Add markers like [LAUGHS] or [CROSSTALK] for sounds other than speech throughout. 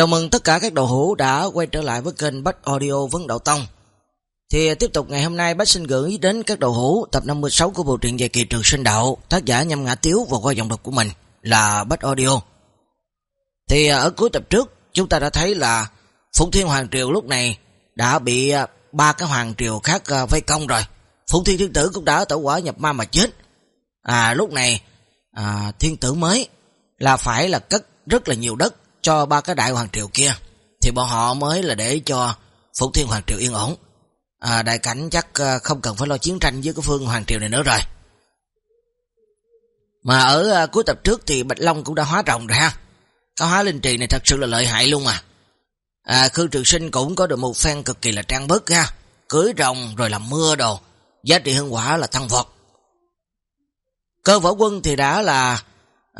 Chào mừng tất cả các đầu hữu đã quay trở lại với kênh Bách Audio Vấn Đạo Tông. Thì tiếp tục ngày hôm nay Bách xin gửi đến các đầu hữu tập 56 của bộ truyện về kỳ trường sinh đạo, tác giả nhâm ngã tiếu và qua giọng đọc của mình là Bách Audio. Thì à, ở cuối tập trước, chúng ta đã thấy là Phụng Thiên Hoàng Triều lúc này đã bị à, ba cái Hoàng Triều khác à, vây công rồi. Phụng Thiên Thiên Tử cũng đã tẩu quả nhập ma mà chết. À lúc này, à, Thiên Tử mới là phải là cất rất là nhiều đất cho ba cái đại hoàng triều kia thì bọn họ mới là để cho Phục Thiên Hoàng Triều yên ổn. À, đại cảnh chắc à, không cần phải lo chiến tranh với cái phương Hoàng Triều này nữa rồi. Mà ở à, cuối tập trước thì Bạch Long cũng đã hóa rồng rồi ha. Cái hóa linh trì này thật sự là lợi hại luôn mà. À, Khương Trường Sinh cũng có được một phen cực kỳ là trang bức ha. Cưới rồng rồi làm mưa đồ. Giá trị hương quả là tăng vọt. Cơ võ quân thì đã là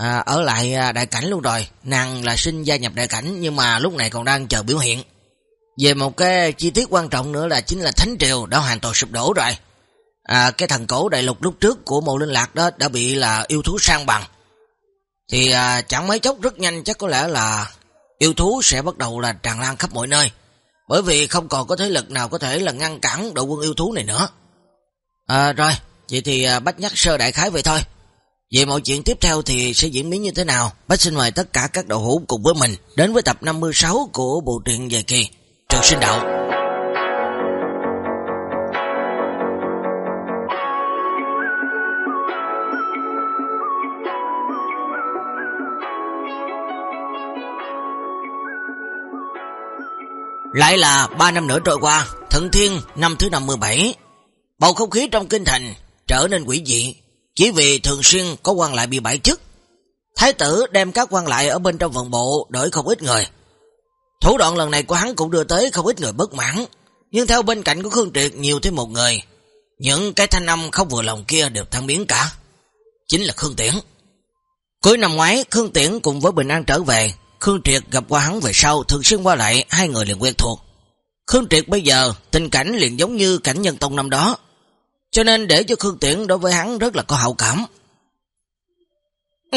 à, ở lại à, đại cảnh luôn rồi. Nàng là sinh gia nhập đại cảnh nhưng mà lúc này còn đang chờ biểu hiện. Về một cái chi tiết quan trọng nữa là chính là Thánh Triều đã hoàn toàn sụp đổ rồi. À, cái thần cổ đại lục lúc trước của mộ linh lạc đó đã bị là yêu thú sang bằng. Thì à, chẳng mấy chốc rất nhanh chắc có lẽ là yêu thú sẽ bắt đầu là tràn lan khắp mọi nơi. Bởi vì không còn có thế lực nào có thể là ngăn cản đội quân yêu thú này nữa. À, rồi, vậy thì bắt bách nhắc sơ đại khái vậy thôi. Về mọi chuyện tiếp theo thì sẽ diễn biến như thế nào? Bách xin mời tất cả các đầu hữu cùng với mình đến với tập 56 của bộ truyện về kỳ Trường Sinh Đạo. Lại là 3 năm nữa trôi qua, Thận Thiên năm thứ 57. Bầu không khí trong kinh thành trở nên quỷ dị, chỉ vì thường xuyên có quan lại bị bãi chức. Thái tử đem các quan lại ở bên trong vận bộ đổi không ít người. Thủ đoạn lần này của hắn cũng đưa tới không ít người bất mãn, nhưng theo bên cạnh của Khương Triệt nhiều thêm một người. Những cái thanh âm không vừa lòng kia đều thăng biến cả. Chính là Khương Tiễn. Cuối năm ngoái, Khương Tiễn cùng với Bình An trở về, Khương Triệt gặp qua hắn về sau, thường xuyên qua lại, hai người liền quen thuộc. Khương Triệt bây giờ, tình cảnh liền giống như cảnh nhân tông năm đó, cho nên để cho Khương Tiễn đối với hắn rất là có hậu cảm.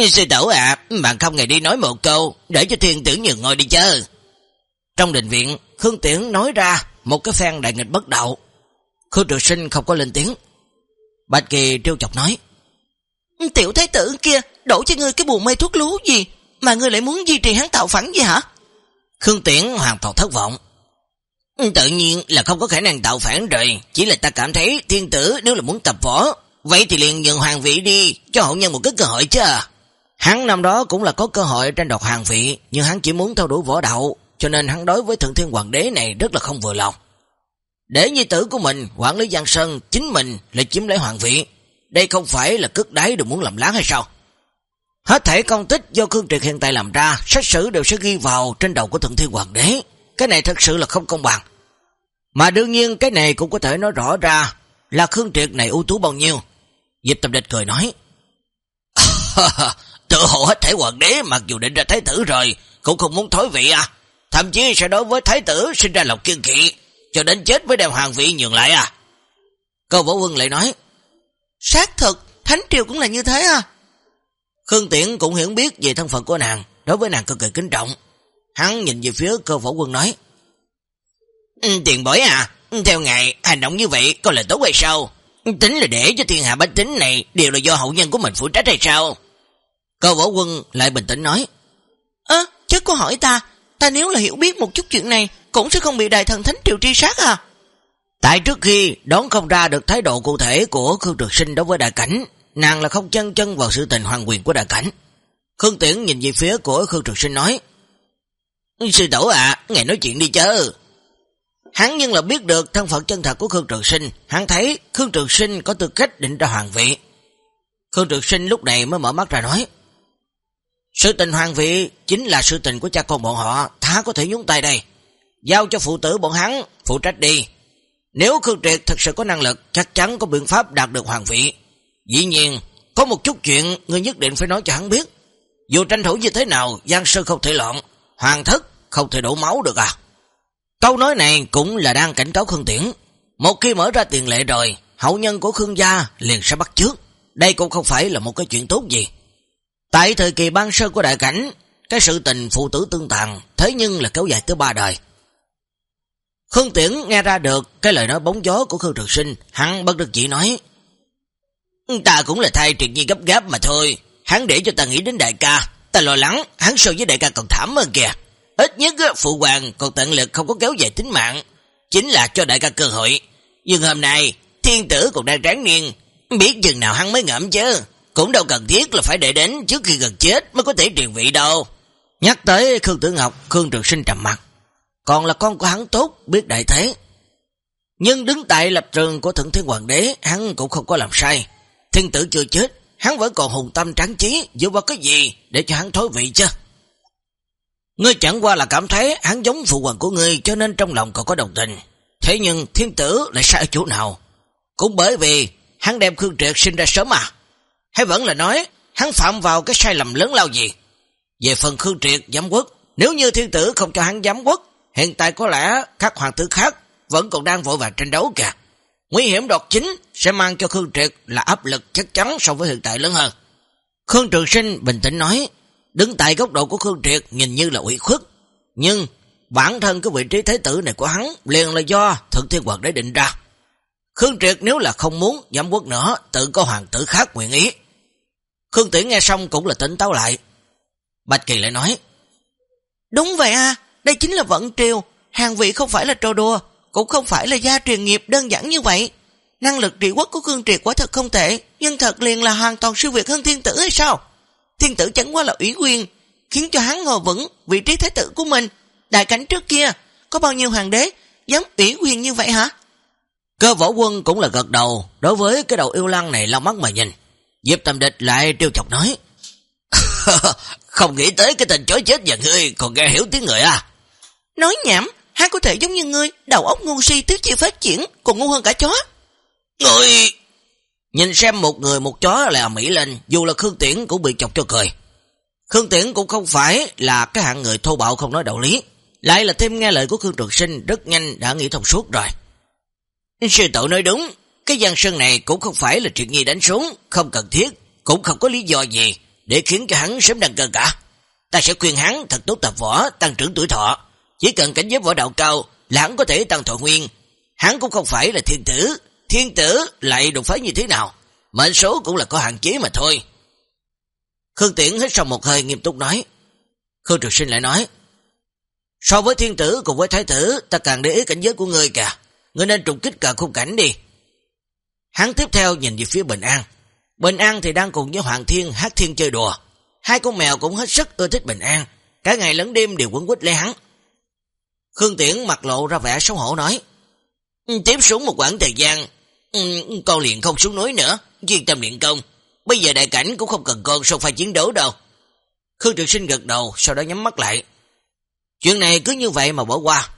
Sư tử à, bạn không ngày đi nói một câu, để cho thiên tử nhường ngồi đi chơi. Trong đình viện, Khương Tiễn nói ra một cái phen đại nghịch bất đạo. Khương Trường Sinh không có lên tiếng. Bạch Kỳ trêu chọc nói. Tiểu thái tử kia đổ cho ngươi cái buồn mê thuốc lú gì mà ngươi lại muốn duy trì hắn tạo phản gì hả? Khương Tiễn hoàn toàn thất vọng. Tự nhiên là không có khả năng tạo phản rồi, chỉ là ta cảm thấy thiên tử nếu là muốn tập võ, vậy thì liền nhận hoàng vị đi, cho hậu nhân một cái cơ hội chứ. Hắn năm đó cũng là có cơ hội tranh đoạt hoàng vị, nhưng hắn chỉ muốn theo đuổi võ đạo, cho nên hắn đối với thượng thiên hoàng đế này rất là không vừa lòng. Để nhi tử của mình quản lý Giang Sơn, chính mình lại chiếm lấy hoàng vị, đây không phải là cước đáy được muốn làm láng hay sao? Hết thể công tích do Khương Triệt hiện tại làm ra, sách sử đều sẽ ghi vào trên đầu của thượng thiên hoàng đế. Cái này thật sự là không công bằng. Mà đương nhiên cái này cũng có thể nói rõ ra là Khương Triệt này ưu tú bao nhiêu. Diệp Tập Địch cười nói. [LAUGHS] Tự hộ hết thể hoàng đế mặc dù định ra thái tử rồi, cũng không muốn thối vị à. Thậm chí sẽ đối với thái tử sinh ra lòng kiên kỵ, cho đến chết với đem hoàng vị nhường lại à. Câu võ quân lại nói. Xác thực, Thánh Triều cũng là như thế à. Khương Tiễn cũng hiểu biết về thân phận của nàng, đối với nàng cực kỳ kính trọng. Hắn nhìn về phía cơ võ quân nói. Ừ, tiền bối à, theo ngài, hành động như vậy có là tốt hay sao? Tính là để cho thiên hạ bách tính này đều là do hậu nhân của mình phụ trách hay sao? Cơ võ quân lại bình tĩnh nói. Ơ, à, chứ có hỏi ta, ta nếu là hiểu biết một chút chuyện này, cũng sẽ không bị đại thần thánh triều tri sát à? Tại trước khi đón không ra được thái độ cụ thể của Khương Trực Sinh đối với đại cảnh, nàng là không chân chân vào sự tình hoàng quyền của đại cảnh. Khương Tiễn nhìn về phía của Khương Trực Sinh nói, Sư tổ à, ngài nói chuyện đi chứ. Hắn nhưng là biết được thân phận chân thật của Khương Trường Sinh, hắn thấy Khương Trường Sinh có tư cách định ra hoàng vị. Khương Trường Sinh lúc này mới mở mắt ra nói, Sự tình hoàng vị chính là sự tình của cha con bọn họ, thá có thể nhúng tay đây. Giao cho phụ tử bọn hắn, phụ trách đi. Nếu Khương Triệt thật sự có năng lực, chắc chắn có biện pháp đạt được hoàng vị. Dĩ nhiên, có một chút chuyện người nhất định phải nói cho hắn biết. Dù tranh thủ như thế nào, Giang Sơn không thể loạn, hoàng thất không thể đổ máu được à. Câu nói này cũng là đang cảnh cáo Khương Tiễn. Một khi mở ra tiền lệ rồi, hậu nhân của Khương gia liền sẽ bắt trước. Đây cũng không phải là một cái chuyện tốt gì. Tại thời kỳ ban sơ của đại cảnh, cái sự tình phụ tử tương tàn, thế nhưng là kéo dài tới ba đời. Khương Tiễn nghe ra được cái lời nói bóng gió của Khương Trường Sinh, hắn bất được chỉ nói. Ta cũng là thay truyền nhi gấp gáp mà thôi, hắn để cho ta nghĩ đến đại ca, ta lo lắng, hắn so với đại ca còn thảm hơn kìa. Ít nhất phụ hoàng còn tận lực không có kéo dài tính mạng, chính là cho đại ca cơ hội. Nhưng hôm nay, thiên tử còn đang tráng niên, biết chừng nào hắn mới ngậm chứ, cũng đâu cần thiết là phải để đến trước khi gần chết mới có thể truyền vị đâu. Nhắc tới Khương Tử Ngọc, Khương Trường Sinh trầm mặt, còn là con của hắn tốt, biết đại thế. Nhưng đứng tại lập trường của Thượng Thiên Hoàng đế, hắn cũng không có làm sai. Thiên tử chưa chết, hắn vẫn còn hùng tâm tráng trí, dựa vào cái gì để cho hắn thối vị chứ? Ngươi chẳng qua là cảm thấy hắn giống phụ hoàng của ngươi cho nên trong lòng còn có đồng tình. Thế nhưng thiên tử lại sai ở chỗ nào? Cũng bởi vì hắn đem Khương Triệt sinh ra sớm à? Hay vẫn là nói hắn phạm vào cái sai lầm lớn lao gì? Về phần Khương Triệt giám quốc, nếu như thiên tử không cho hắn giám quốc, hiện tại có lẽ các hoàng tử khác vẫn còn đang vội vàng tranh đấu kìa. Nguy hiểm đột chính sẽ mang cho Khương Triệt là áp lực chắc chắn so với hiện tại lớn hơn. Khương Trường Sinh bình tĩnh nói, đứng tại góc độ của Khương Triệt nhìn như là ủy khuất, nhưng bản thân cái vị trí thế tử này của hắn liền là do Thượng Thiên quật để định ra. Khương Triệt nếu là không muốn giám quốc nữa, tự có hoàng tử khác nguyện ý. Khương Tiễn nghe xong cũng là tỉnh táo lại. Bạch Kỳ lại nói, Đúng vậy à, đây chính là vận triều, hàng vị không phải là trò đùa, cũng không phải là gia truyền nghiệp đơn giản như vậy. Năng lực trị quốc của Khương Triệt quả thật không tệ, nhưng thật liền là hoàn toàn siêu việt hơn thiên tử hay sao? Thiên tử chẳng qua là ủy quyền, khiến cho hắn ngồi vững vị trí thế tử của mình. Đại cảnh trước kia, có bao nhiêu hoàng đế dám ủy quyền như vậy hả? Cơ võ quân cũng là gật đầu, đối với cái đầu yêu lăng này lau mắt mà nhìn. Diệp Tâm Địch lại trêu chọc nói, [LAUGHS] Không nghĩ tới cái tình chối chết và ngươi còn nghe hiểu tiếng người à? Nói nhảm, hắn có thể giống như ngươi, đầu óc ngu si tứ chi phát triển, còn ngu hơn cả chó. Người... Nhìn xem một người một chó là mỹ lên, dù là Khương Tiễn cũng bị chọc cho cười. Khương Tiễn cũng không phải là cái hạng người thô bạo không nói đạo lý, lại là thêm nghe lời của Khương Trường Sinh rất nhanh đã nghĩ thông suốt rồi. Sư tự nói đúng, cái giang sơn này cũng không phải là chuyện nhi đánh xuống, không cần thiết, cũng không có lý do gì để khiến cho hắn sớm đăng cơ cả. Ta sẽ khuyên hắn thật tốt tập võ, tăng trưởng tuổi thọ, chỉ cần cảnh giới võ đạo cao là hắn có thể tăng thọ nguyên. Hắn cũng không phải là thiên tử, thiên tử lại đột phá như thế nào, mệnh số cũng là có hạn chế mà thôi. Khương Tiễn hết sau một hơi nghiêm túc nói. Khương Trực Sinh lại nói, so với thiên tử cùng với thái tử, ta càng để ý cảnh giới của ngươi kìa, ngươi nên trùng kích cả khung cảnh đi. Hắn tiếp theo nhìn về phía Bình An. Bình An thì đang cùng với Hoàng Thiên hát thiên chơi đùa. Hai con mèo cũng hết sức ưa thích Bình An, cả ngày lẫn đêm đều quấn quýt lấy hắn. Khương Tiễn mặt lộ ra vẻ xấu hổ nói, Tiếp xuống một quãng thời gian, Ừ, con liền không xuống núi nữa, chuyên tâm luyện công. Bây giờ đại cảnh cũng không cần con sao phải chiến đấu đâu. Khương Trường Sinh gật đầu, sau đó nhắm mắt lại. Chuyện này cứ như vậy mà bỏ qua.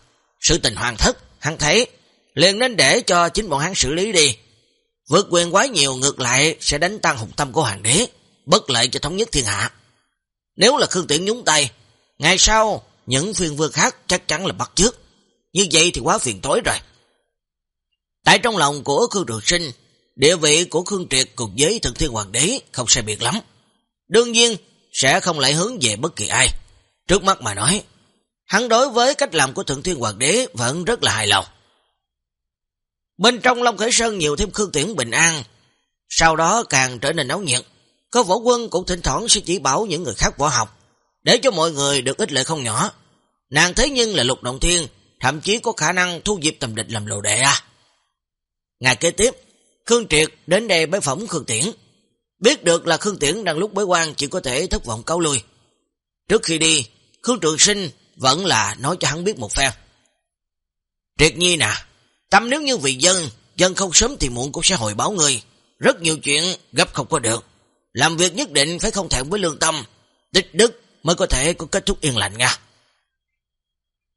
Sự tình hoàn thất, hắn thấy, liền nên để cho chính bọn hắn xử lý đi. Vượt quyền quá nhiều ngược lại sẽ đánh tăng hùng tâm của hoàng đế, bất lợi cho thống nhất thiên hạ. Nếu là Khương Tiễn nhúng tay, ngày sau những phiên vương khác chắc chắn là bắt trước. Như vậy thì quá phiền tối rồi. Tại trong lòng của Khương Trường Sinh, địa vị của Khương Triệt cùng với thực thiên hoàng đế không sai biệt lắm. Đương nhiên, sẽ không lại hướng về bất kỳ ai. Trước mắt mà nói, hắn đối với cách làm của Thượng Thiên Hoàng đế vẫn rất là hài lòng. Bên trong Long Khởi Sơn nhiều thêm Khương Tiễn bình an, sau đó càng trở nên nấu nhiệt. Có võ quân cũng thỉnh thoảng sẽ chỉ bảo những người khác võ học, để cho mọi người được ích lợi không nhỏ. Nàng thế nhưng là lục động thiên, thậm chí có khả năng thu dịp tầm địch làm lộ đệ à. Ngày kế tiếp, Khương Triệt đến đây bái phỏng Khương Tiễn. Biết được là Khương Tiễn đang lúc bế quan chỉ có thể thất vọng cáo lui. Trước khi đi, Khương Trường Sinh vẫn là nói cho hắn biết một phen. Triệt nhi nè, tâm nếu như vì dân, dân không sớm thì muộn cũng sẽ hồi báo người. Rất nhiều chuyện gấp không có được. Làm việc nhất định phải không thẹn với lương tâm. Tích đức mới có thể có kết thúc yên lành nha.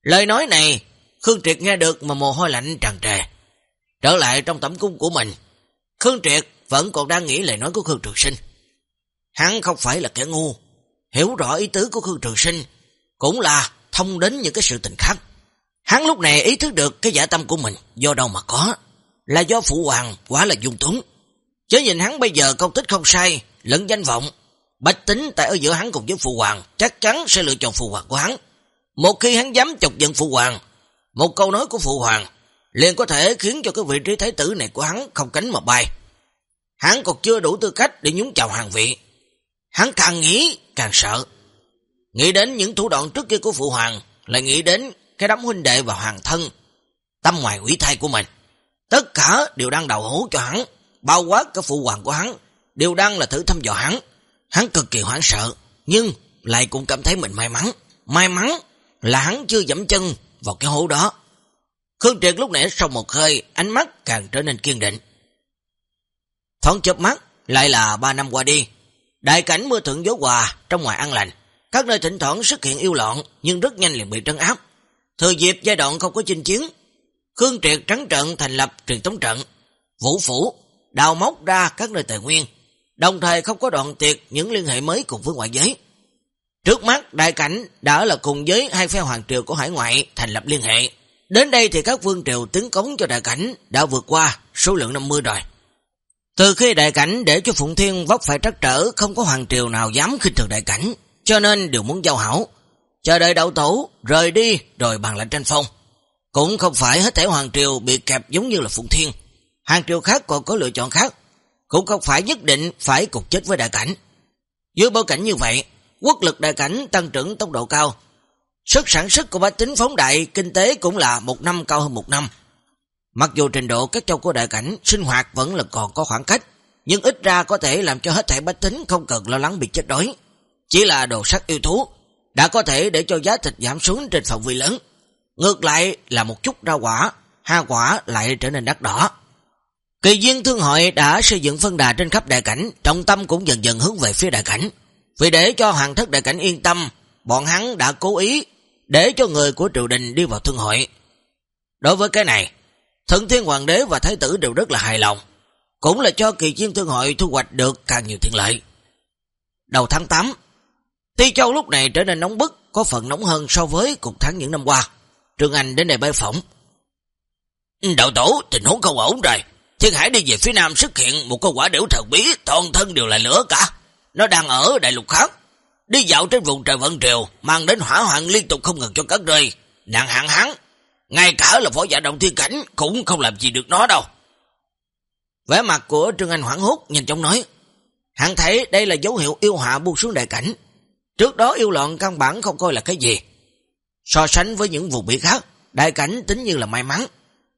Lời nói này, Khương Triệt nghe được mà mồ hôi lạnh tràn trề. Trở lại trong tẩm cung của mình, Khương Triệt vẫn còn đang nghĩ lời nói của Khương Trường Sinh. Hắn không phải là kẻ ngu, hiểu rõ ý tứ của Khương Trường Sinh, cũng là thông đến những cái sự tình khác. Hắn lúc này ý thức được cái giả tâm của mình do đâu mà có, là do Phụ Hoàng quá là dung túng. Chứ nhìn hắn bây giờ công tích không sai, lẫn danh vọng, Bách tính tại ở giữa hắn cùng với phụ hoàng chắc chắn sẽ lựa chọn phụ hoàng của hắn. Một khi hắn dám chọc giận phụ hoàng, một câu nói của phụ hoàng liền có thể khiến cho cái vị trí thái tử này của hắn không cánh mà bay. Hắn còn chưa đủ tư cách để nhúng chào hàng vị. Hắn càng nghĩ càng sợ. Nghĩ đến những thủ đoạn trước kia của phụ hoàng, lại nghĩ đến cái đám huynh đệ và hoàng thân, tâm ngoài quỷ thai của mình. Tất cả đều đang đầu hố cho hắn, bao quát cái phụ hoàng của hắn, đều đang là thử thăm dò hắn. Hắn cực kỳ hoảng sợ, nhưng lại cũng cảm thấy mình may mắn. May mắn là hắn chưa dẫm chân vào cái hố đó. Khương Triệt lúc nãy sau một hơi, ánh mắt càng trở nên kiên định. Thoáng chớp mắt, lại là ba năm qua đi. Đại cảnh mưa thuận gió hòa, trong ngoài ăn lành. Các nơi thỉnh thoảng xuất hiện yêu loạn, nhưng rất nhanh liền bị trấn áp. Thời dịp giai đoạn không có chinh chiến, Khương Triệt trắng trận thành lập truyền tống trận, vũ phủ, đào móc ra các nơi tài nguyên, đồng thời không có đoạn tuyệt những liên hệ mới cùng với ngoại giới. Trước mắt, đại cảnh đã là cùng với hai phe hoàng triều của hải ngoại thành lập liên hệ. Đến đây thì các vương triều tiến cống cho đại cảnh đã vượt qua số lượng 50 rồi. Từ khi đại cảnh để cho Phụng Thiên vấp phải trắc trở, không có hoàng triều nào dám khinh thường đại cảnh, cho nên đều muốn giao hảo. Chờ đợi đậu tổ, rời đi, rồi bàn lại tranh phong. Cũng không phải hết thể hoàng triều bị kẹp giống như là Phụng Thiên. Hoàng triều khác còn có lựa chọn khác. Cũng không phải nhất định phải cục chết với đại cảnh. Dưới bối cảnh như vậy, quốc lực đại cảnh tăng trưởng tốc độ cao. Sức sản xuất của bách tính phóng đại, kinh tế cũng là một năm cao hơn một năm. Mặc dù trình độ các châu của đại cảnh sinh hoạt vẫn là còn có khoảng cách, nhưng ít ra có thể làm cho hết thảy bách tính không cần lo lắng bị chết đói. Chỉ là đồ sắc yêu thú, đã có thể để cho giá thịt giảm xuống trên phạm vi lớn. Ngược lại là một chút rau quả, ha quả lại trở nên đắt đỏ. Kỳ duyên thương hội đã xây dựng phân đà trên khắp đại cảnh, trọng tâm cũng dần dần hướng về phía đại cảnh. Vì để cho hoàng thất đại cảnh yên tâm, bọn hắn đã cố ý để cho người của triều đình đi vào thương hội. Đối với cái này, Thần Thiên Hoàng đế và Thái tử đều rất là hài lòng, cũng là cho kỳ chiêm thương hội thu hoạch được càng nhiều thiện lợi. Đầu tháng 8, Ti Châu lúc này trở nên nóng bức, có phần nóng hơn so với cuộc tháng những năm qua. Trương Anh đến đây bái phỏng. Đạo tổ, tình huống không ổn rồi. Thiên Hải đi về phía nam xuất hiện một con quả điểu thần bí, toàn thân đều là lửa cả. Nó đang ở đại lục khác. Đi dạo trên vùng trời vận triều, mang đến hỏa hoạn liên tục không ngừng cho các rơi. Nạn hạn hắn ngay cả là phó giả động thiên cảnh cũng không làm gì được nó đâu. Vẻ mặt của Trương Anh hoảng hốt nhìn chóng nói, hắn thấy đây là dấu hiệu yêu hạ buông xuống đại cảnh. Trước đó yêu loạn căn bản không coi là cái gì. So sánh với những vùng biển khác, đại cảnh tính như là may mắn.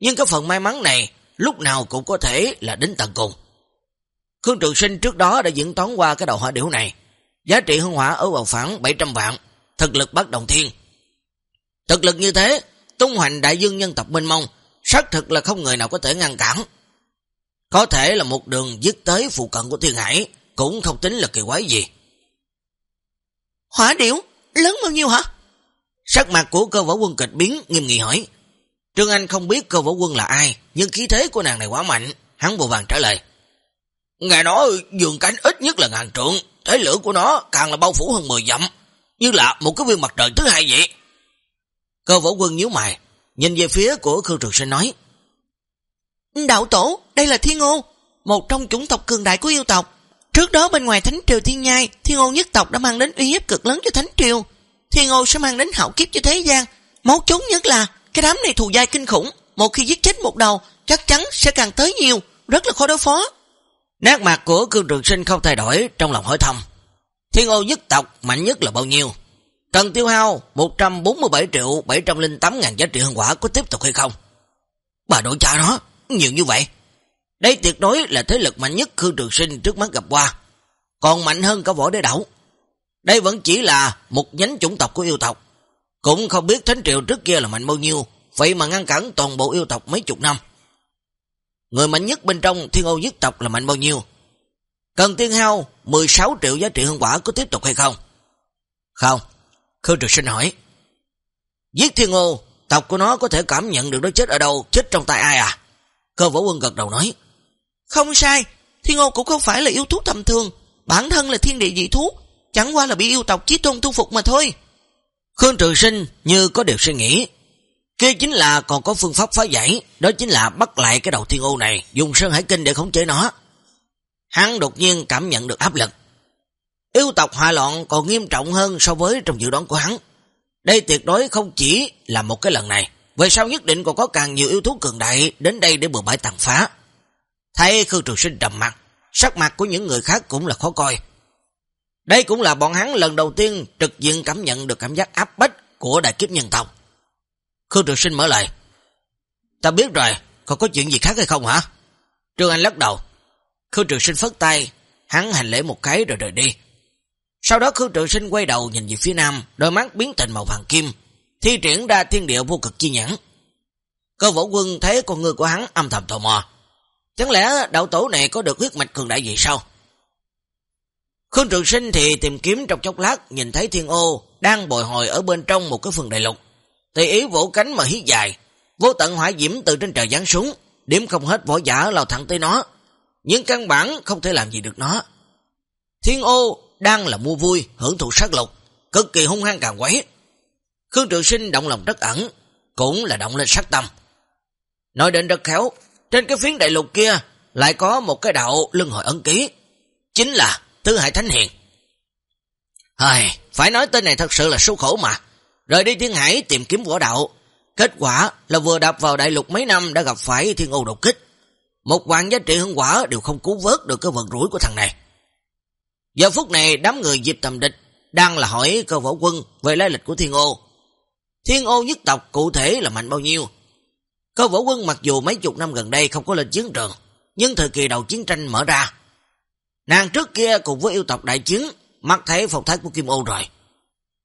Nhưng cái phần may mắn này lúc nào cũng có thể là đến tận cùng. Khương Trường Sinh trước đó đã diễn toán qua cái đầu hỏa điểu này. Giá trị hương hỏa ở vào phản 700 vạn, thực lực bắt đồng thiên. Thực lực như thế, tung hoành đại dương nhân tộc mênh mông, xác thực là không người nào có thể ngăn cản. Có thể là một đường dứt tới phụ cận của thiên hải, cũng không tính là kỳ quái gì. Hỏa điểu, lớn bao nhiêu hả? Sắc mặt của cơ võ quân kịch biến, nghiêm nghị hỏi. Trương Anh không biết cơ võ quân là ai, nhưng khí thế của nàng này quá mạnh, hắn vô vàng trả lời. Ngài nói dường cánh ít nhất là ngàn trượng, thế lửa của nó càng là bao phủ hơn 10 dặm, như là một cái viên mặt trời thứ hai vậy. Cơ võ quân nhíu mày, nhìn về phía của Khương Trường Sinh nói. Đạo tổ, đây là Thiên ngô, một trong chủng tộc cường đại của yêu tộc. Trước đó bên ngoài Thánh Triều Thiên Nhai, Thiên ngô nhất tộc đã mang đến uy hiếp cực lớn cho Thánh Triều. Thiên ngô sẽ mang đến hạo kiếp cho thế gian. Máu chốn nhất là, cái đám này thù dai kinh khủng, một khi giết chết một đầu, chắc chắn sẽ càng tới nhiều, rất là khó đối phó. Nét mặt của Cương Trường Sinh không thay đổi trong lòng hỏi thăm. Thiên Ô nhất tộc mạnh nhất là bao nhiêu? Cần tiêu hao 147 triệu 708 ngàn giá trị hương quả có tiếp tục hay không? Bà đội cha nó, nhiều như vậy. Đây tuyệt đối là thế lực mạnh nhất Khương Trường Sinh trước mắt gặp qua. Còn mạnh hơn cả võ đế đảo. Đây vẫn chỉ là một nhánh chủng tộc của yêu tộc. Cũng không biết Thánh Triều trước kia là mạnh bao nhiêu, vậy mà ngăn cản toàn bộ yêu tộc mấy chục năm. Người mạnh nhất bên trong thiên ô nhất tộc là mạnh bao nhiêu? Cần tiêu hao 16 triệu giá trị hương quả có tiếp tục hay không? Không. Khương Trực Sinh hỏi. Giết thiên ô, tộc của nó có thể cảm nhận được nó chết ở đâu, chết trong tay ai à? Cơ võ quân gật đầu nói. Không sai, thiên ô cũng không phải là yêu thú tầm thường, bản thân là thiên địa dị thú, chẳng qua là bị yêu tộc chí tôn thu phục mà thôi. Khương Trường Sinh như có điều suy nghĩ. Kia chính là còn có phương pháp phá giải, đó chính là bắt lại cái đầu thiên ô này, dùng Sơn Hải Kinh để khống chế nó. Hắn đột nhiên cảm nhận được áp lực. Yêu tộc hòa loạn còn nghiêm trọng hơn so với trong dự đoán của hắn. Đây tuyệt đối không chỉ là một cái lần này. Về sau nhất định còn có càng nhiều yếu thú cường đại đến đây để bừa bãi tàn phá. Thấy Khương Trường Sinh trầm mặt, sắc mặt của những người khác cũng là khó coi. Đây cũng là bọn hắn lần đầu tiên trực diện cảm nhận được cảm giác áp bách của đại kiếp nhân tộc. Khương Trường Sinh mở lời. Ta biết rồi, còn có chuyện gì khác hay không hả? Trương Anh lắc đầu. Khương Trường Sinh phất tay, hắn hành lễ một cái rồi rời đi. Sau đó Khương Trường Sinh quay đầu nhìn về phía nam, đôi mắt biến thành màu vàng kim, thi triển ra thiên địa vô cực chi nhãn. Cơ võ quân thấy con người của hắn âm thầm tò mò. Chẳng lẽ đạo tổ này có được huyết mạch cường đại gì sao? Khương Trường Sinh thì tìm kiếm trong chốc lát nhìn thấy thiên ô đang bồi hồi ở bên trong một cái phần đại lục. Tùy ý vỗ cánh mà hít dài, vô tận hỏa diễm từ trên trời giáng xuống, điểm không hết võ giả lao thẳng tới nó. Nhưng căn bản không thể làm gì được nó. Thiên ô đang là mua vui, hưởng thụ sát lục, cực kỳ hung hăng càng quấy. Khương Trường Sinh động lòng rất ẩn, cũng là động lên sát tâm. Nói đến rất khéo, trên cái phiến đại lục kia lại có một cái đạo lưng hội ấn ký, chính là Tứ Hải Thánh Hiền. Hời, phải nói tên này thật sự là số khổ mà. Rời đi thiên hải tìm kiếm võ đạo. Kết quả là vừa đạp vào đại lục mấy năm đã gặp phải thiên ô đột kích. Một vạn giá trị hương quả đều không cứu vớt được cái vận rủi của thằng này. Giờ phút này đám người dịp tầm địch đang là hỏi cơ võ quân về lai lịch của thiên ô. Thiên ô nhất tộc cụ thể là mạnh bao nhiêu? Cơ võ quân mặc dù mấy chục năm gần đây không có lên chiến trường, nhưng thời kỳ đầu chiến tranh mở ra. Nàng trước kia cùng với yêu tộc đại chiến, mắt thấy phong thái của Kim Ô rồi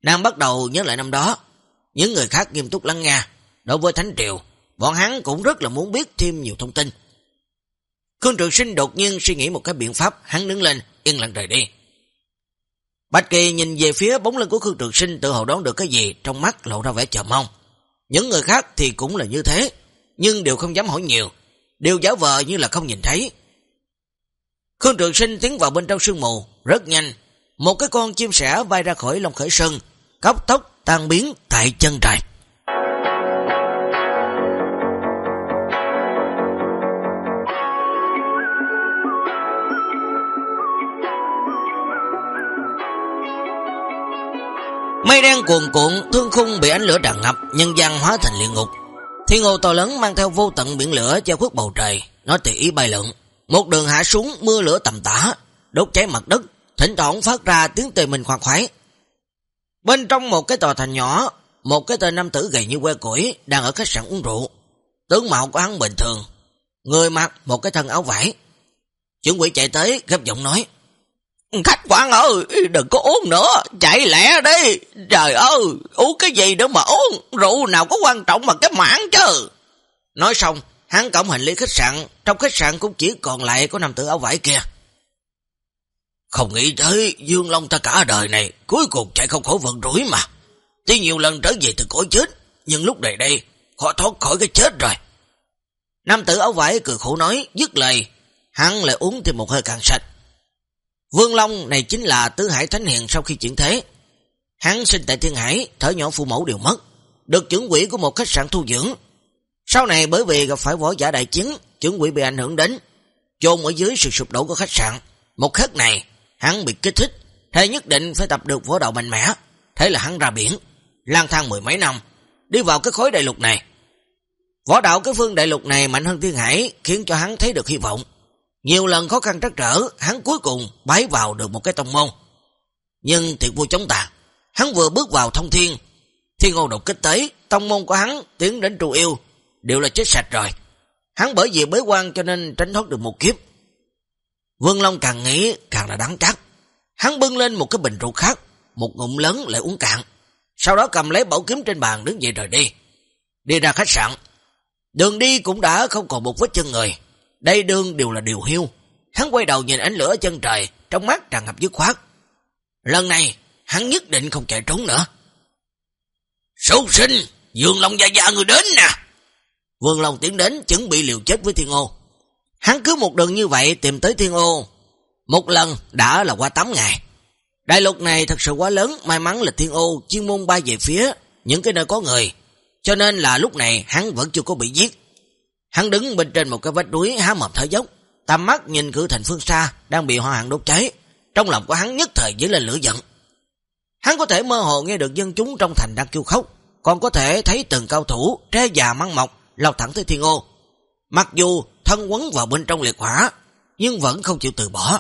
nam bắt đầu nhớ lại năm đó, những người khác nghiêm túc lắng nghe. Đối với Thánh Triều, bọn hắn cũng rất là muốn biết thêm nhiều thông tin. Khương Trường Sinh đột nhiên suy nghĩ một cái biện pháp, hắn đứng lên, yên lặng rời đi. Bạch Kỳ nhìn về phía bóng lưng của Khương Trường Sinh tự hồ đoán được cái gì, trong mắt lộ ra vẻ chờ mong. Những người khác thì cũng là như thế, nhưng đều không dám hỏi nhiều, đều giả vờ như là không nhìn thấy. Khương Trường Sinh tiến vào bên trong sương mù, rất nhanh, một cái con chim sẻ bay ra khỏi lòng khởi sân, góc tốc tan biến tại chân trời. Mây đen cuồn cuộn, thương khung bị ánh lửa tràn ngập, nhân gian hóa thành luyện ngục. Thiên hồ to lớn mang theo vô tận biển lửa che khuất bầu trời, nó tùy ý bay lượn. Một đường hạ xuống mưa lửa tầm tả, đốt cháy mặt đất, thỉnh thoảng phát ra tiếng tề mình khoan khoái. Bên trong một cái tòa thành nhỏ, một cái tên nam tử gầy như que củi đang ở khách sạn uống rượu. Tướng mạo của hắn bình thường, người mặc một cái thân áo vải. Chuẩn quỷ chạy tới, gấp giọng nói. Khách quán ơi, đừng có uống nữa, chạy lẹ đi. Trời ơi, uống cái gì nữa mà uống, rượu nào có quan trọng mà cái mảng chứ. Nói xong, hắn cổng hành lý khách sạn, trong khách sạn cũng chỉ còn lại có nam tử áo vải kia. Không nghĩ tới Dương Long ta cả đời này, cuối cùng chạy không khỏi vận rủi mà. Tuy nhiều lần trở về từ cõi chết, nhưng lúc này đây, họ thoát khỏi cái chết rồi. Nam tử áo vải cười khổ nói, dứt lời, hắn lại uống thêm một hơi càng sạch. Vương Long này chính là tứ hải thánh hiền sau khi chuyển thế. Hắn sinh tại thiên hải, thở nhỏ phụ mẫu đều mất, được trưởng quỷ của một khách sạn thu dưỡng. Sau này bởi vì gặp phải võ giả đại chiến, trưởng quỷ bị ảnh hưởng đến, chôn ở dưới sự sụp đổ của khách sạn. Một khắc này, hắn bị kích thích, thế nhất định phải tập được võ đạo mạnh mẽ. Thế là hắn ra biển, lang thang mười mấy năm, đi vào cái khối đại lục này. Võ đạo cái phương đại lục này mạnh hơn thiên hải, khiến cho hắn thấy được hy vọng. Nhiều lần khó khăn trắc trở, hắn cuối cùng bái vào được một cái tông môn. Nhưng thiệt vô chống tàn, hắn vừa bước vào thông thiên, thiên ngô độc kích tới, tông môn của hắn tiến đến trụ yêu, đều là chết sạch rồi. Hắn bởi vì bế quan cho nên tránh thoát được một kiếp. Vương Long càng nghĩ càng là đáng chắc. Hắn bưng lên một cái bình rượu khác, một ngụm lớn lại uống cạn. Sau đó cầm lấy bảo kiếm trên bàn đứng dậy rời đi. Đi ra khách sạn. Đường đi cũng đã không còn một vết chân người. Đây đường đều là điều hiu. Hắn quay đầu nhìn ánh lửa chân trời, trong mắt tràn ngập dứt khoát. Lần này, hắn nhất định không chạy trốn nữa. Sốt sinh, Dương Long Gia Gia người đến nè. Vương Long tiến đến chuẩn bị liều chết với Thiên Ngô. Hắn cứ một đường như vậy tìm tới Thiên Ô. Một lần đã là qua 8 ngày. Đại lục này thật sự quá lớn, may mắn là Thiên Ô chuyên môn bay về phía những cái nơi có người. Cho nên là lúc này hắn vẫn chưa có bị giết. Hắn đứng bên trên một cái vách núi há mập thở dốc, tầm mắt nhìn cửa thành phương xa đang bị hoa hạn đốt cháy, trong lòng của hắn nhất thời dấy lên lửa giận. Hắn có thể mơ hồ nghe được dân chúng trong thành đang kêu khóc, còn có thể thấy từng cao thủ tre già măng mọc lao thẳng tới thiên ô. Mặc dù thân quấn vào bên trong liệt hỏa, nhưng vẫn không chịu từ bỏ.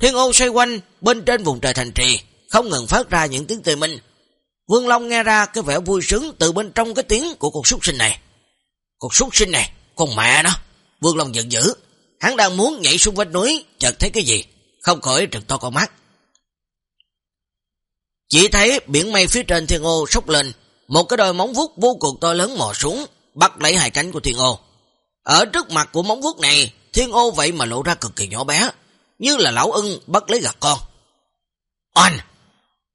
Thiên ô xoay quanh bên trên vùng trời thành trì, không ngừng phát ra những tiếng tê minh. Vương Long nghe ra cái vẻ vui sướng từ bên trong cái tiếng của cuộc súc sinh này. Cuộc súc sinh này, con mẹ nó. Vương Long giận dữ, hắn đang muốn nhảy xuống vách núi, chợt thấy cái gì, không khỏi trừng to con mắt. Chỉ thấy biển mây phía trên thiên ô sốc lên, một cái đôi móng vuốt vô cùng to lớn mò xuống, bắt lấy hai cánh của thiên ô. Ở trước mặt của móng vuốt này, thiên ô vậy mà lộ ra cực kỳ nhỏ bé, như là lão ưng bắt lấy gạt con. Oanh!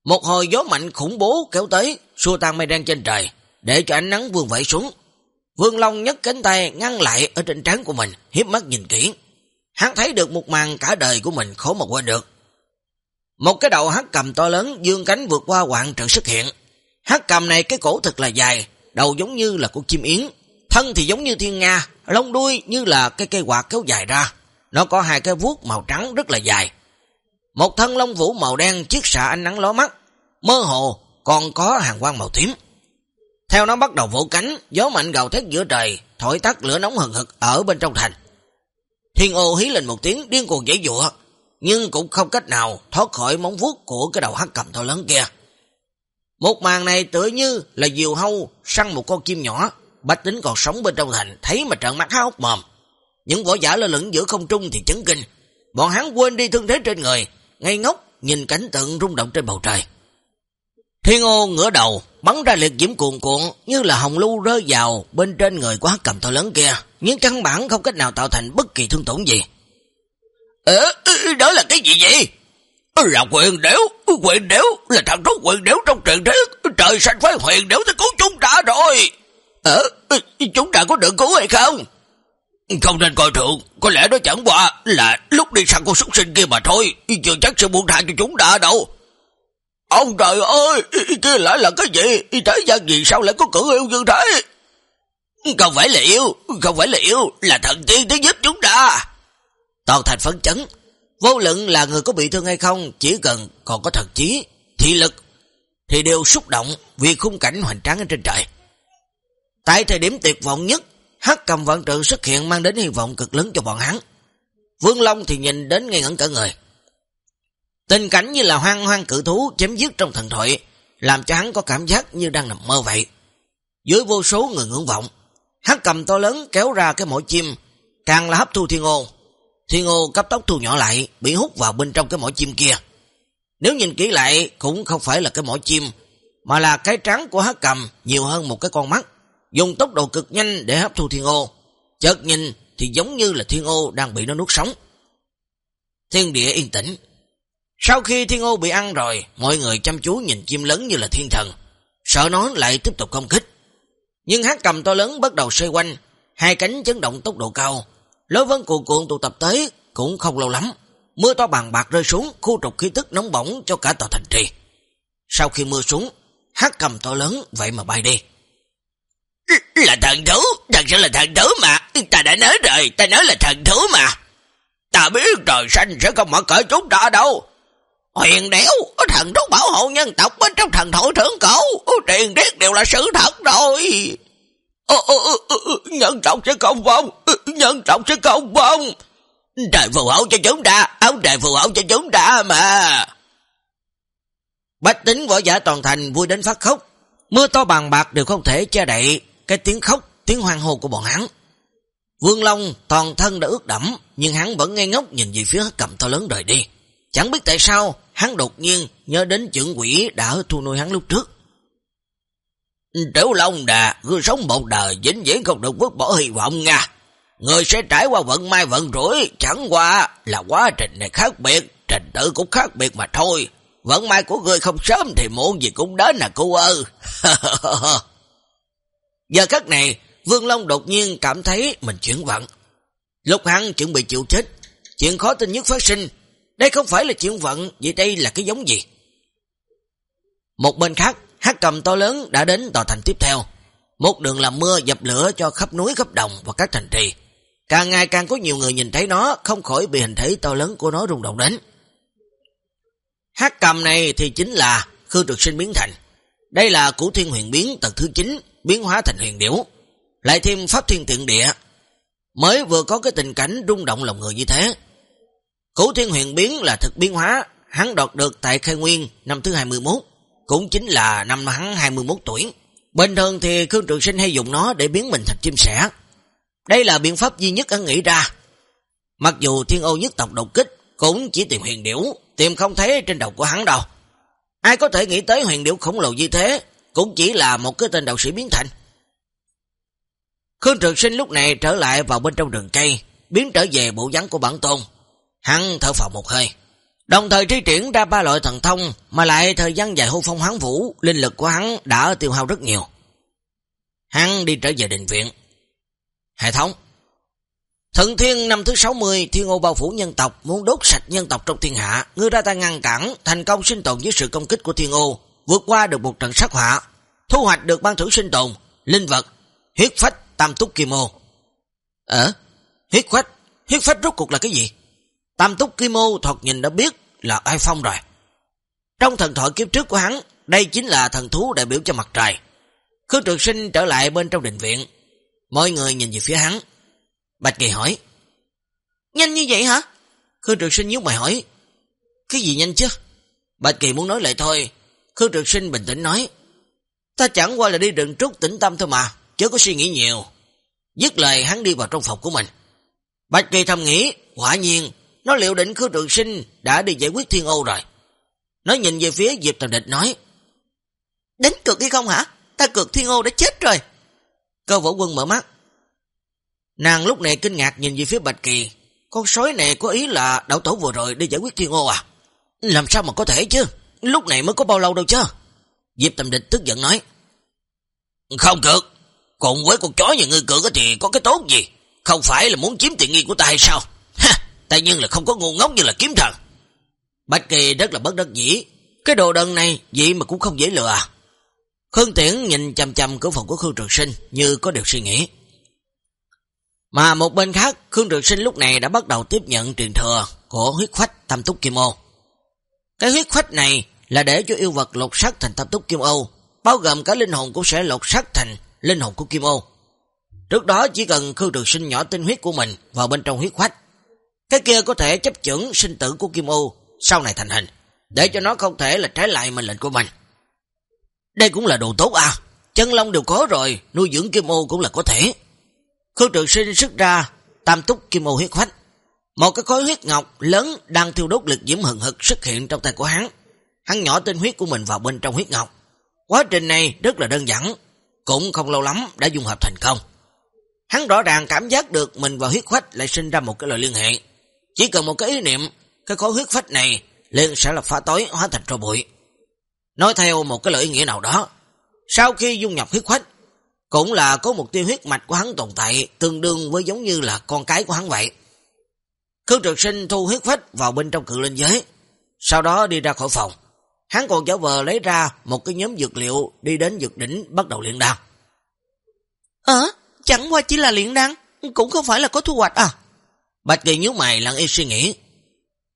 Một hồi gió mạnh khủng bố kéo tới, xua tan mây đen trên trời, để cho ánh nắng vương vẫy xuống. Vương Long nhấc cánh tay ngăn lại ở trên trán của mình, hiếp mắt nhìn kỹ. Hắn thấy được một màn cả đời của mình khó mà quên được. Một cái đầu hắc cầm to lớn dương cánh vượt qua quạng trận xuất hiện. Hắc cầm này cái cổ thật là dài, đầu giống như là của chim yến, thân thì giống như thiên nga, lông đuôi như là cái cây quạt kéo dài ra. Nó có hai cái vuốt màu trắng rất là dài. Một thân lông vũ màu đen chiếc xạ ánh nắng ló mắt, mơ hồ còn có hàng quang màu tím. Theo nó bắt đầu vỗ cánh, gió mạnh gào thét giữa trời, thổi tắt lửa nóng hừng hực ở bên trong thành. Thiên ô hí lên một tiếng điên cuồng dãy dụa, nhưng cũng không cách nào thoát khỏi móng vuốt của cái đầu hắc cầm to lớn kia. Một màn này tựa như là diều hâu săn một con chim nhỏ, bách tính còn sống bên trong thành, thấy mà trợn mắt há hốc mồm. Những võ giả lơ lửng giữa không trung thì chấn kinh, bọn hắn quên đi thương thế trên người, ngây ngốc nhìn cảnh tượng rung động trên bầu trời. Thiên ô ngửa đầu, bắn ra liệt diễm cuồn cuộn như là hồng lưu rơi vào bên trên người quá cầm to lớn kia, nhưng căn bản không cách nào tạo thành bất kỳ thương tổn gì. Ờ, đó là cái gì vậy? Là quyền đéo, quyền đéo là thằng rốt quyền đéo trong truyền thuyết, trời xanh phải huyền đéo tới cứu chúng ta rồi. Ờ, chúng ta có được cứu hay không? Không nên coi thường, có lẽ nó chẳng qua là lúc đi săn con súc sinh kia mà thôi, chưa chắc sẽ buông tha cho chúng ta đâu. Ông trời ơi, kia lại là cái gì? Thế gian gì sao lại có cử yêu như thế? Không phải là yêu, không phải là yêu, là thần tiên tới giúp chúng ta. Toàn thành phấn chấn, vô luận là người có bị thương hay không, chỉ cần còn có thần trí, thị lực, thì đều xúc động vì khung cảnh hoành tráng ở trên trời. Tại thời điểm tuyệt vọng nhất, hắc cầm vạn trự xuất hiện mang đến hy vọng cực lớn cho bọn hắn. Vương Long thì nhìn đến ngay ngẩn cả người. Tình cảnh như là hoang hoang cự thú chém giết trong thần thoại, làm cho hắn có cảm giác như đang nằm mơ vậy. Dưới vô số người ngưỡng vọng, hắc cầm to lớn kéo ra cái mỏ chim, càng là hấp thu thiên ô. Thiên ô cấp tốc thu nhỏ lại, bị hút vào bên trong cái mỏ chim kia. Nếu nhìn kỹ lại, cũng không phải là cái mỏ chim, mà là cái trắng của hát cầm nhiều hơn một cái con mắt, dùng tốc độ cực nhanh để hấp thu thiên ô. Chợt nhìn thì giống như là thiên ô đang bị nó nuốt sống. Thiên địa yên tĩnh, sau khi thiên ô bị ăn rồi, mọi người chăm chú nhìn chim lớn như là thiên thần, sợ nó lại tiếp tục công kích. Nhưng hát cầm to lớn bắt đầu xoay quanh, hai cánh chấn động tốc độ cao, lối vấn cuộn cuộn tụ tập tới cũng không lâu lắm. Mưa to bàn bạc rơi xuống, khu trục khí tức nóng bỏng cho cả tòa thành trì. Sau khi mưa xuống, hát cầm to lớn vậy mà bay đi. Là thần thú, thật sự là thần thú mà, ta đã nói rồi, ta nói là thần thú mà. Ta biết trời xanh sẽ không mở cỡ chúng ta đâu, Huyền đéo, thần thú bảo hộ nhân tộc bên trong thần thổ thưởng cổ, truyền riết đều là sự thật rồi. Ờ, ờ, ờ, nhân tộc sẽ không vong, nhân tộc sẽ không vong. Trời phù hộ cho chúng ta, áo trời phù hộ cho chúng ta mà. Bách tính võ giả toàn thành vui đến phát khóc, mưa to bằng bạc đều không thể che đậy cái tiếng khóc, tiếng hoang hô của bọn hắn. Vương Long toàn thân đã ướt đẫm, nhưng hắn vẫn ngây ngốc nhìn về phía cầm to lớn rời đi. Chẳng biết tại sao, hắn đột nhiên nhớ đến trưởng quỷ đã thu nuôi hắn lúc trước. Tiểu Long Đà, ngươi sống một đời vĩnh viễn không được vứt bỏ hy vọng nha. Người sẽ trải qua vận mai vận rủi, chẳng qua là quá trình này khác biệt, trình tự cũng khác biệt mà thôi. Vận mai của người không sớm thì muộn gì cũng đến nè cô ơi. [LAUGHS] Giờ khắc này, Vương Long đột nhiên cảm thấy mình chuyển vận. Lúc hắn chuẩn bị chịu chết, chuyện khó tin nhất phát sinh, đây không phải là chuyển vận, vậy đây là cái giống gì? Một bên khác, hát cầm to lớn đã đến tòa thành tiếp theo. Một đường làm mưa dập lửa cho khắp núi khắp đồng và các thành trì. Càng ngày càng có nhiều người nhìn thấy nó, không khỏi bị hình thể to lớn của nó rung động đến. Hát cầm này thì chính là khư Trực Sinh biến thành. Đây là củ thiên huyền biến tầng thứ 9, biến hóa thành huyền điểu. Lại thêm pháp thiên tiện địa. Mới vừa có cái tình cảnh rung động lòng người như thế. Cửu thiên huyền biến là thực biến hóa, hắn đọt được tại khai nguyên năm thứ 21, cũng chính là năm hắn 21 tuổi. Bình thường thì Khương Trường Sinh hay dùng nó để biến mình thành chim sẻ. Đây là biện pháp duy nhất hắn nghĩ ra. Mặc dù thiên ô nhất tộc đột kích cũng chỉ tìm huyền điểu, tìm không thấy trên đầu của hắn đâu. Ai có thể nghĩ tới huyền điểu khổng lồ như thế, cũng chỉ là một cái tên đạo sĩ biến thành. Khương Trường Sinh lúc này trở lại vào bên trong rừng cây, biến trở về bộ dáng của bản tôn. Hắn thở phào một hơi. Đồng thời tri triển ra ba loại thần thông, mà lại thời gian dài hô phong hắn vũ, linh lực của hắn đã tiêu hao rất nhiều. Hắn đi trở về đình viện. Hệ thống Thần thiên năm thứ 60, thiên ô bao phủ nhân tộc, muốn đốt sạch nhân tộc trong thiên hạ. Ngươi ra tay ngăn cản, thành công sinh tồn với sự công kích của thiên ô, vượt qua được một trận sát họa, thu hoạch được ban thưởng sinh tồn, linh vật, huyết phách, tam túc kim ô. Ờ? Huyết phách? Huyết phách rốt cuộc là cái gì? Tam túc kim ô thuật nhìn đã biết là ai phong rồi. Trong thần thoại kiếp trước của hắn, đây chính là thần thú đại biểu cho mặt trời. Khương trường sinh trở lại bên trong đình viện. Mọi người nhìn về phía hắn. Bạch Kỳ hỏi. Nhanh như vậy hả? Khương trường sinh nhíu mày hỏi. Cái gì nhanh chứ? Bạch Kỳ muốn nói lại thôi. Khương Trực sinh bình tĩnh nói. Ta chẳng qua là đi đường trúc tĩnh tâm thôi mà. Chứ có suy nghĩ nhiều. Dứt lời, hắn đi vào trong phòng của mình. Bạch Kỳ thầm nghĩ. Quả nhiên, nó liệu định Khương Trường Sinh đã đi giải quyết thiên ô rồi. Nó nhìn về phía Diệp Tần Địch nói. Đánh cực hay không hả? Ta cực thiên ô đã chết rồi. Cơ võ quân mở mắt. Nàng lúc này kinh ngạc nhìn về phía Bạch Kỳ. Con sói này có ý là đạo tổ vừa rồi đi giải quyết thiên ô à? Làm sao mà có thể chứ? Lúc này mới có bao lâu đâu chứ? Diệp Tầm Địch tức giận nói. Không cực. Cùng với con chó như ngươi cực thì có cái tốt gì? Không phải là muốn chiếm tiện nghi của ta hay sao? Tại nhiên là không có ngu ngốc như là kiếm thần. Bạch Kỳ rất là bất đắc dĩ. Cái đồ đơn này vậy mà cũng không dễ lừa à. Khương Tiễn nhìn chầm chầm cửa phòng của Khương Trường Sinh như có điều suy nghĩ. Mà một bên khác, Khương Trường Sinh lúc này đã bắt đầu tiếp nhận truyền thừa của huyết khoách tam túc kim ô. Cái huyết khoách này là để cho yêu vật lột sắc thành tam túc kim ô, bao gồm cả linh hồn cũng sẽ lột sắc thành linh hồn của kim ô. Trước đó chỉ cần Khương Trường Sinh nhỏ tinh huyết của mình vào bên trong huyết khoách, cái kia có thể chấp chưởng sinh tử của Kim Ô sau này thành hình, để cho nó không thể là trái lại mệnh lệnh của mình. Đây cũng là đồ tốt à, chân long đều có rồi, nuôi dưỡng Kim Ô cũng là có thể. Khương Trường Sinh sức ra tam túc Kim Ô huyết khoách. Một cái khối huyết ngọc lớn đang thiêu đốt lực diễm hừng hực xuất hiện trong tay của hắn. Hắn nhỏ tinh huyết của mình vào bên trong huyết ngọc. Quá trình này rất là đơn giản, cũng không lâu lắm đã dung hợp thành công. Hắn rõ ràng cảm giác được mình và huyết khoách lại sinh ra một cái loại liên hệ. Chỉ cần một cái ý niệm, cái khối huyết phách này liền sẽ là phá tối hóa thành tro bụi. Nói theo một cái lợi ý nghĩa nào đó, sau khi dung nhập huyết phách, cũng là có một tia huyết mạch của hắn tồn tại tương đương với giống như là con cái của hắn vậy. Khương trực sinh thu huyết phách vào bên trong cự linh giới, sau đó đi ra khỏi phòng. Hắn còn giáo vờ lấy ra một cái nhóm dược liệu đi đến dược đỉnh bắt đầu luyện đan. Ờ, chẳng qua chỉ là luyện đan, cũng không phải là có thu hoạch à. Bạch Kỳ nhíu mày lặng y suy nghĩ.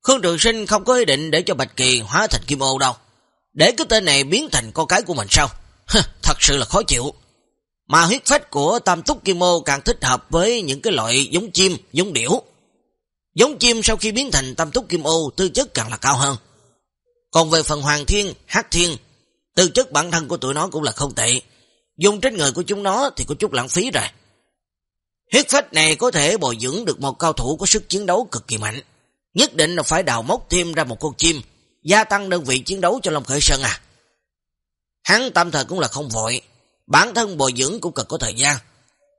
Khương Trường Sinh không có ý định để cho Bạch Kỳ hóa thành Kim Ô đâu. Để cái tên này biến thành con cái của mình sao? Thật sự là khó chịu. Mà huyết phách của Tam Túc Kim Ô càng thích hợp với những cái loại giống chim, giống điểu. Giống chim sau khi biến thành Tam Túc Kim Ô tư chất càng là cao hơn. Còn về phần Hoàng Thiên, Hắc Thiên, tư chất bản thân của tụi nó cũng là không tệ. Dùng trên người của chúng nó thì có chút lãng phí rồi. Huyết phách này có thể bồi dưỡng được một cao thủ có sức chiến đấu cực kỳ mạnh. Nhất định là phải đào mốc thêm ra một con chim, gia tăng đơn vị chiến đấu cho Long Khởi Sơn à. Hắn tạm thời cũng là không vội, bản thân bồi dưỡng cũng cần có thời gian.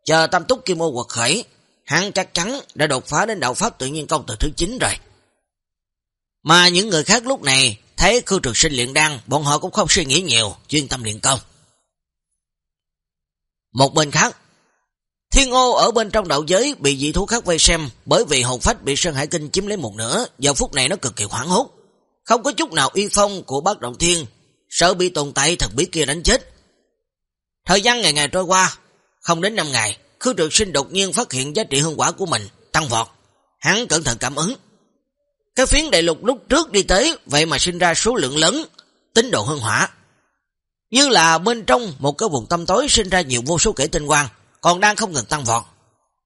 Chờ tam túc kim ô quật khởi, hắn chắc chắn đã đột phá đến đạo pháp tự nhiên công từ thứ 9 rồi. Mà những người khác lúc này thấy khư trường sinh luyện đăng, bọn họ cũng không suy nghĩ nhiều, chuyên tâm luyện công. Một bên khác, Thiên ô ở bên trong đạo giới bị dị thú khác vây xem bởi vì hồn phách bị Sơn Hải Kinh chiếm lấy một nửa, giờ phút này nó cực kỳ hoảng hốt. Không có chút nào uy phong của bác động thiên, sợ bị tồn tại thần bí kia đánh chết. Thời gian ngày ngày trôi qua, không đến 5 ngày, Khương Trực Sinh đột nhiên phát hiện giá trị hương quả của mình tăng vọt. Hắn cẩn thận cảm ứng. Cái phiến đại lục lúc trước đi tới, vậy mà sinh ra số lượng lớn, tính độ hương hỏa. Như là bên trong một cái vùng tâm tối sinh ra nhiều vô số kể tinh quang, còn đang không ngừng tăng vọt.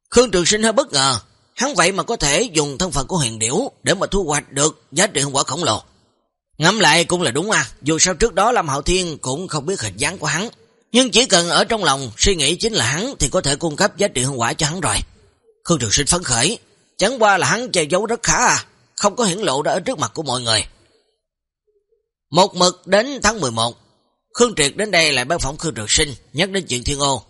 Khương Trường Sinh hơi bất ngờ, hắn vậy mà có thể dùng thân phận của huyền điểu để mà thu hoạch được giá trị hương quả khổng lồ. Ngắm lại cũng là đúng à, dù sao trước đó Lâm Hạo Thiên cũng không biết hình dáng của hắn, nhưng chỉ cần ở trong lòng suy nghĩ chính là hắn thì có thể cung cấp giá trị hương quả cho hắn rồi. Khương Trường Sinh phấn khởi, chẳng qua là hắn che giấu rất khá à, không có hiển lộ ra ở trước mặt của mọi người. Một mực đến tháng 11, Khương Triệt đến đây lại bác phỏng Khương Trường Sinh, nhắc đến chuyện Thiên Ô.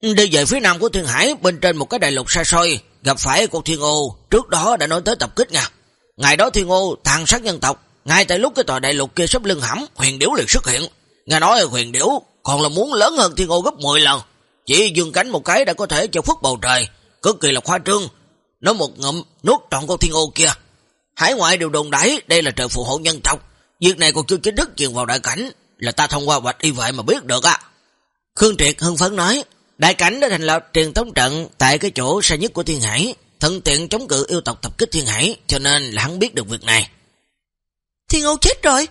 Đi về phía nam của Thiên Hải, bên trên một cái đại lục xa xôi, gặp phải con Thiên Ô, trước đó đã nói tới tập kích nha. Ngày đó Thiên Ô tàn sát nhân tộc, ngay tại lúc cái tòa đại lục kia sắp lưng hẳm, huyền điểu liền xuất hiện. Nghe nói huyền điểu còn là muốn lớn hơn Thiên Ô gấp 10 lần. Chỉ dương cánh một cái đã có thể cho phức bầu trời, cực kỳ là khoa trương. Nó một ngụm nuốt trọn con Thiên Ô kia. Hải ngoại đều đồn đáy đây là trời phù hộ nhân tộc. Việc này còn chưa chính thức truyền vào đại cảnh, là ta thông qua bạch y vậy mà biết được á. Khương Triệt hưng phấn nói, đại cảnh đã thành lập truyền thống trận tại cái chỗ xa nhất của thiên hải, thân tiện chống cự yêu tộc tập kích thiên hải, cho nên là hắn biết được việc này. Thiên ô chết rồi.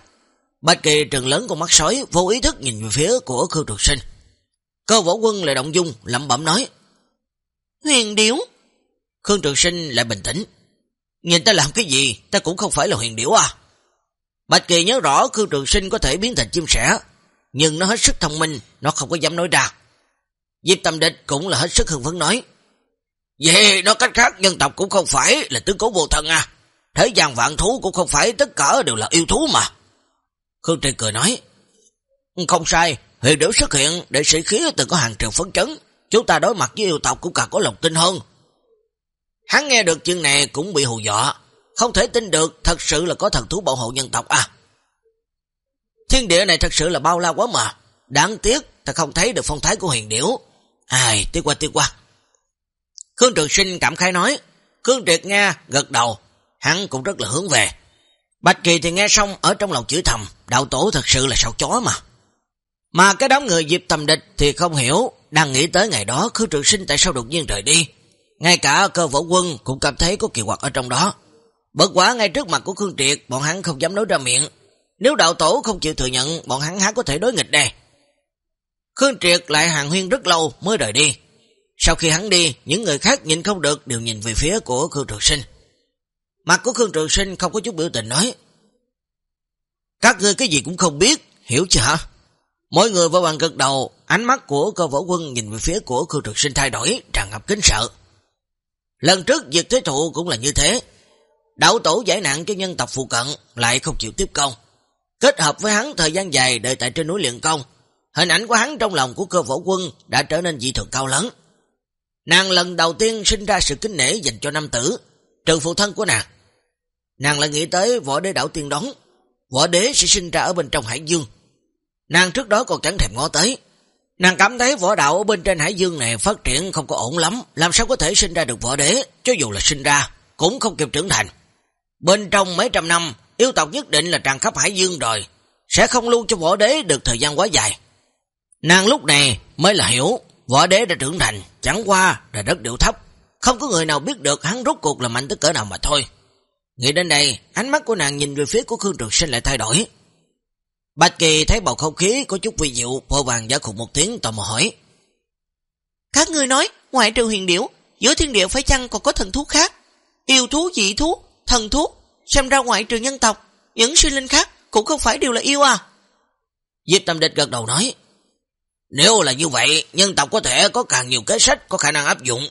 Bạch kỳ trừng lớn con mắt sói, vô ý thức nhìn về phía của Khương Trực Sinh. Cơ võ quân lại động dung, lẩm bẩm nói. Huyền điểu. Khương Trường Sinh lại bình tĩnh. Nhìn ta làm cái gì, ta cũng không phải là huyền điểu à. Bạch Kỳ nhớ rõ Khương Trường Sinh có thể biến thành chim sẻ, nhưng nó hết sức thông minh, nó không có dám nói ra. Diệp Tâm Địch cũng là hết sức hưng phấn nói. Vậy nó cách khác nhân tộc cũng không phải là tướng cố vô thân à. Thế gian vạn thú cũng không phải tất cả đều là yêu thú mà. Khương Trì cười nói. Không sai, huyền điểu xuất hiện để sĩ khí từng có hàng triệu phấn chấn. Chúng ta đối mặt với yêu tộc cũng càng có lòng tin hơn. Hắn nghe được chuyện này cũng bị hù dọa. Không thể tin được thật sự là có thần thú bảo hộ nhân tộc à. Thiên địa này thật sự là bao la quá mà. Đáng tiếc ta không thấy được phong thái của huyền điểu. Ai, tiếc qua tiếc qua. Khương Trường Sinh cảm khai nói. Khương Triệt Nga gật đầu. Hắn cũng rất là hướng về. Bạch Kỳ thì nghe xong ở trong lòng chửi thầm. Đạo tổ thật sự là sao chó mà. Mà cái đám người dịp tầm địch thì không hiểu. Đang nghĩ tới ngày đó Khương Trường Sinh tại sao đột nhiên rời đi. Ngay cả cơ võ quân cũng cảm thấy có kỳ quặc ở trong đó. Bất quá ngay trước mặt của Khương Triệt, bọn hắn không dám nói ra miệng. Nếu đạo tổ không chịu thừa nhận, bọn hắn há có thể đối nghịch đây. Khương Triệt lại hàng huyên rất lâu mới rời đi. Sau khi hắn đi, những người khác nhìn không được đều nhìn về phía của Khương Trường Sinh. Mặt của Khương Trường Sinh không có chút biểu tình nói. Các ngươi cái gì cũng không biết, hiểu chưa hả? Mỗi người vào bằng cực đầu, ánh mắt của cơ võ quân nhìn về phía của Khương Trường Sinh thay đổi, tràn ngập kính sợ. Lần trước việc thế thụ cũng là như thế. Đạo tổ giải nạn cho nhân tộc phụ cận lại không chịu tiếp công. Kết hợp với hắn thời gian dài đợi tại trên núi luyện công, hình ảnh của hắn trong lòng của cơ võ quân đã trở nên dị thường cao lớn. Nàng lần đầu tiên sinh ra sự kính nể dành cho nam tử, trừ phụ thân của nàng. Nàng lại nghĩ tới võ đế đảo tiên đón, võ đế sẽ sinh ra ở bên trong hải dương. Nàng trước đó còn chẳng thèm ngó tới. Nàng cảm thấy võ đạo ở bên trên hải dương này phát triển không có ổn lắm, làm sao có thể sinh ra được võ đế, cho dù là sinh ra, cũng không kịp trưởng thành. Bên trong mấy trăm năm, yêu tộc nhất định là tràn khắp hải dương rồi, sẽ không lưu cho võ đế được thời gian quá dài. Nàng lúc này mới là hiểu, võ đế đã trưởng thành, chẳng qua là rất điệu thấp, không có người nào biết được hắn rốt cuộc là mạnh tới cỡ nào mà thôi. Nghĩ đến đây, ánh mắt của nàng nhìn về phía của Khương Trường Sinh lại thay đổi. Bạch Kỳ thấy bầu không khí có chút vi diệu, vô vàng giả khủng một tiếng tò mò hỏi. Các người nói, ngoại trừ huyền điểu, giữa thiên địa phải chăng còn có thần thú khác? Yêu thú, dị thú, thần thú, xem ra ngoại trừ nhân tộc, những sinh linh khác cũng không phải đều là yêu à. Diệp Tâm Địch gật đầu nói, nếu là như vậy, nhân tộc có thể có càng nhiều kế sách có khả năng áp dụng,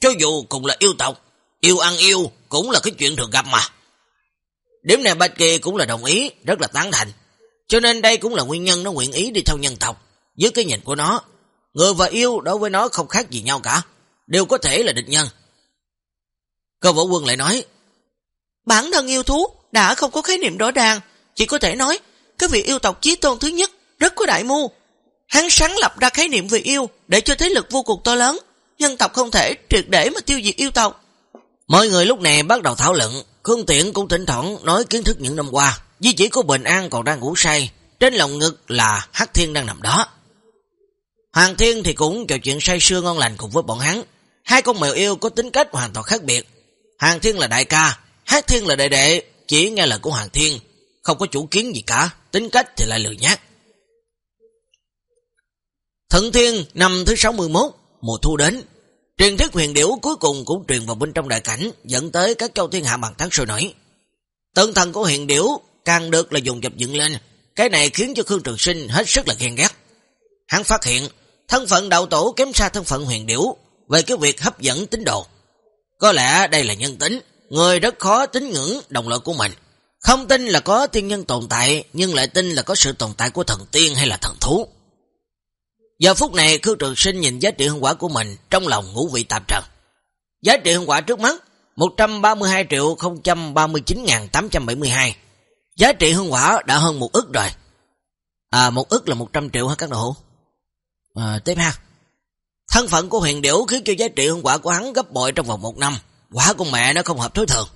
cho dù cùng là yêu tộc, yêu ăn yêu cũng là cái chuyện thường gặp mà. Điểm này Bạch Kỳ cũng là đồng ý, rất là tán thành. Cho nên đây cũng là nguyên nhân nó nguyện ý đi theo nhân tộc. Dưới cái nhìn của nó, người và yêu đối với nó không khác gì nhau cả, đều có thể là địch nhân. Cơ võ quân lại nói, Bản thân yêu thú đã không có khái niệm rõ ràng, chỉ có thể nói, cái vị yêu tộc chí tôn thứ nhất rất có đại mưu. Hắn sáng lập ra khái niệm về yêu để cho thế lực vô cùng to lớn, nhân tộc không thể triệt để mà tiêu diệt yêu tộc. Mọi người lúc này bắt đầu thảo luận, Khương Tiện cũng thỉnh thoảng nói kiến thức những năm qua, Di chỉ của Bình An còn đang ngủ say, trên lòng ngực là Hắc Thiên đang nằm đó. Hoàng Thiên thì cũng trò chuyện say sưa ngon lành cùng với bọn hắn. Hai con mèo yêu có tính cách hoàn toàn khác biệt. Hoàng Thiên là đại ca, hắc Thiên là đệ đệ, chỉ nghe lời của Hoàng Thiên, không có chủ kiến gì cả, tính cách thì lại lười nhát. Thận Thiên năm thứ 61, mùa thu đến, truyền thức huyền điểu cuối cùng cũng truyền vào bên trong đại cảnh, dẫn tới các châu thiên hạ bằng thắng sôi nổi. Tân thần của huyền điểu càng được là dùng dập dựng lên, cái này khiến cho Khương Trường Sinh hết sức là ghen ghét. Hắn phát hiện, thân phận đạo tổ kém xa thân phận huyền điểu về cái việc hấp dẫn tín đồ. Có lẽ đây là nhân tính, người rất khó tính ngưỡng đồng loại của mình. Không tin là có tiên nhân tồn tại, nhưng lại tin là có sự tồn tại của thần tiên hay là thần thú. Giờ phút này Khương Trường Sinh nhìn giá trị hương quả của mình trong lòng ngũ vị tạp trần. Giá trị hương quả trước mắt 132 triệu 039.872. Giá trị hương quả đã hơn một ức rồi. À một ức là 100 triệu hả các đồ hữu? À, tiếp ha. Thân phận của huyền điểu khiến cho giá trị hương quả của hắn gấp bội trong vòng một năm. Quả con mẹ nó không hợp thối thường.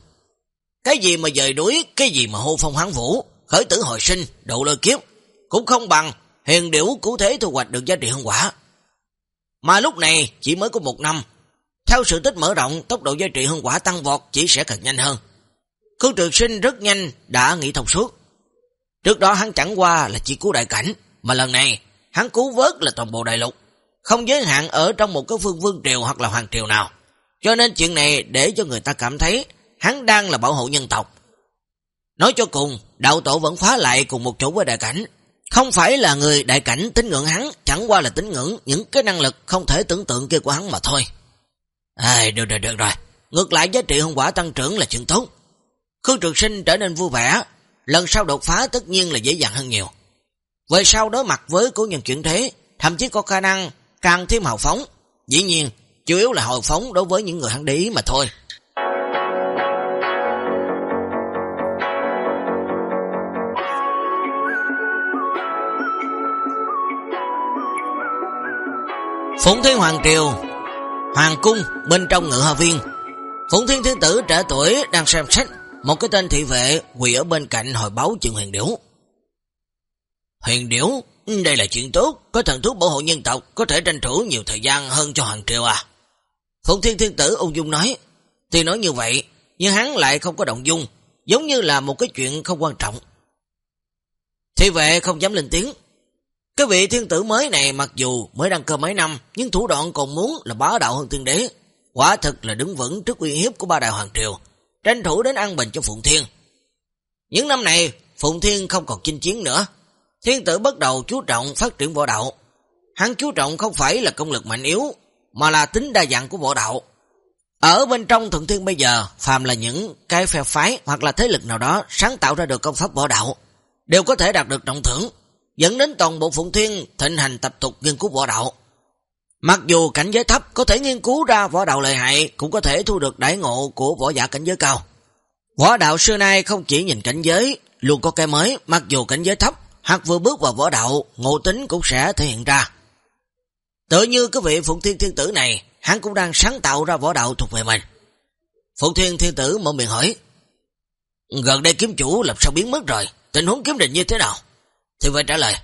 Cái gì mà dời đuối, cái gì mà hô phong hắn vũ, khởi tử hồi sinh, độ lôi kiếp, cũng không bằng hiền điểu cứu thế thu hoạch được giá trị hương quả. Mà lúc này chỉ mới có một năm, theo sự tích mở rộng, tốc độ giá trị hương quả tăng vọt chỉ sẽ càng nhanh hơn. Khương Trường Sinh rất nhanh đã nghĩ thông suốt. Trước đó hắn chẳng qua là chỉ cứu đại cảnh, mà lần này hắn cứu vớt là toàn bộ đại lục, không giới hạn ở trong một cái phương vương triều hoặc là hoàng triều nào. Cho nên chuyện này để cho người ta cảm thấy hắn đang là bảo hộ nhân tộc. Nói cho cùng, đạo tổ vẫn phá lại cùng một chỗ với đại cảnh. Không phải là người đại cảnh tính ngưỡng hắn, chẳng qua là tính ngưỡng những cái năng lực không thể tưởng tượng kia của hắn mà thôi. À, được rồi, được rồi. Ngược lại giá trị hương quả tăng trưởng là chuyện tốt. Khương Trường Sinh trở nên vui vẻ, lần sau đột phá tất nhiên là dễ dàng hơn nhiều. Về sau đối mặt với cố nhân chuyển thế, thậm chí có khả năng càng thêm hào phóng. Dĩ nhiên, chủ yếu là hồi phóng đối với những người hắn để ý mà thôi. Phụng Thiên Hoàng Triều, Hoàng Cung bên trong ngự hòa viên. Phụng Thiên Thiên Tử trẻ tuổi đang xem sách, Một cái tên thị vệ quỳ ở bên cạnh hồi báo chuyện huyền điểu. Huyền điểu, Đây là chuyện tốt, Có thần thuốc bảo hộ nhân tộc, Có thể tranh thủ nhiều thời gian hơn cho Hoàng Triều à. Phụng Thiên Thiên Tử ung dung nói, tuy nói như vậy, Nhưng hắn lại không có động dung, Giống như là một cái chuyện không quan trọng. Thị vệ không dám lên tiếng cái vị thiên tử mới này mặc dù mới đăng cơ mấy năm, nhưng thủ đoạn còn muốn là bá đạo hơn thiên đế. Quả thực là đứng vững trước uy hiếp của ba đại hoàng triều, tranh thủ đến an bình cho Phụng Thiên. Những năm này, Phụng Thiên không còn chinh chiến nữa. Thiên tử bắt đầu chú trọng phát triển võ đạo. Hắn chú trọng không phải là công lực mạnh yếu, mà là tính đa dạng của võ đạo. Ở bên trong Thượng Thiên bây giờ, phàm là những cái phe phái hoặc là thế lực nào đó sáng tạo ra được công pháp võ đạo, đều có thể đạt được trọng thưởng dẫn đến toàn bộ Phụng Thiên thịnh hành tập tục nghiên cứu võ đạo. Mặc dù cảnh giới thấp có thể nghiên cứu ra võ đạo lợi hại, cũng có thể thu được đại ngộ của võ giả cảnh giới cao. Võ đạo xưa nay không chỉ nhìn cảnh giới, luôn có cái mới, mặc dù cảnh giới thấp, hoặc vừa bước vào võ đạo, ngộ tính cũng sẽ thể hiện ra. Tự như cái vị Phụng Thiên Thiên Tử này, hắn cũng đang sáng tạo ra võ đạo thuộc về mình. Phụng Thiên Thiên Tử mở miệng hỏi, gần đây kiếm chủ làm sao biến mất rồi, tình huống kiếm định như thế nào? Thì phải trả lời.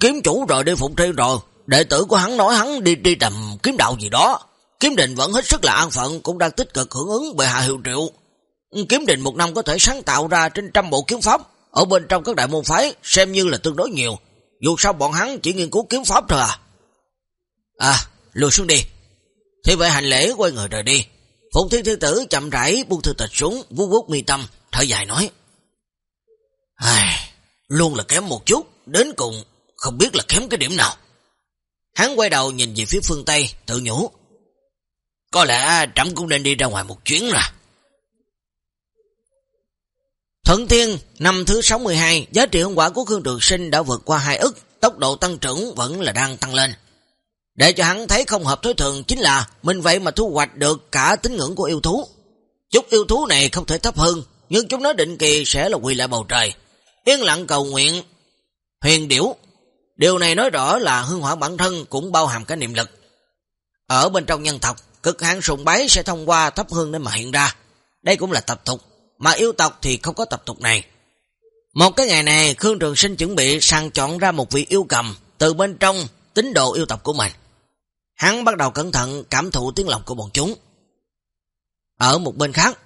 Kiếm chủ rồi đi phụng thi rồi. Đệ tử của hắn nói hắn đi đi tầm kiếm đạo gì đó. Kiếm định vẫn hết sức là an phận cũng đang tích cực hưởng ứng bệ hạ hiệu triệu. Kiếm định một năm có thể sáng tạo ra trên trăm bộ kiếm pháp. Ở bên trong các đại môn phái xem như là tương đối nhiều. Dù sao bọn hắn chỉ nghiên cứu kiếm pháp thôi à. À, lùi xuống đi. Thì vậy hành lễ quay người rời đi. Phụng thiên thiên tử chậm rãi buông thư tịch xuống, vuốt vuốt mi tâm, thở dài nói. Ai luôn là kém một chút, đến cùng không biết là kém cái điểm nào. Hắn quay đầu nhìn về phía phương Tây, tự nhủ. Có lẽ trẫm cũng nên đi ra ngoài một chuyến rồi. Thuận Thiên, năm thứ 62, giá trị hương quả của Khương Trường Sinh đã vượt qua hai ức, tốc độ tăng trưởng vẫn là đang tăng lên. Để cho hắn thấy không hợp thối thường chính là mình vậy mà thu hoạch được cả tín ngưỡng của yêu thú. Chút yêu thú này không thể thấp hơn, nhưng chúng nó định kỳ sẽ là quỳ lại bầu trời yên lặng cầu nguyện, huyền điểu. Điều này nói rõ là hương hỏa bản thân cũng bao hàm cái niệm lực. Ở bên trong nhân tộc, cực hạn sùng bái sẽ thông qua thấp hương để mà hiện ra. Đây cũng là tập tục, mà yêu tộc thì không có tập tục này. Một cái ngày này, Khương Trường Sinh chuẩn bị sàng chọn ra một vị yêu cầm từ bên trong tín độ yêu tộc của mình. Hắn bắt đầu cẩn thận cảm thụ tiếng lòng của bọn chúng. Ở một bên khác,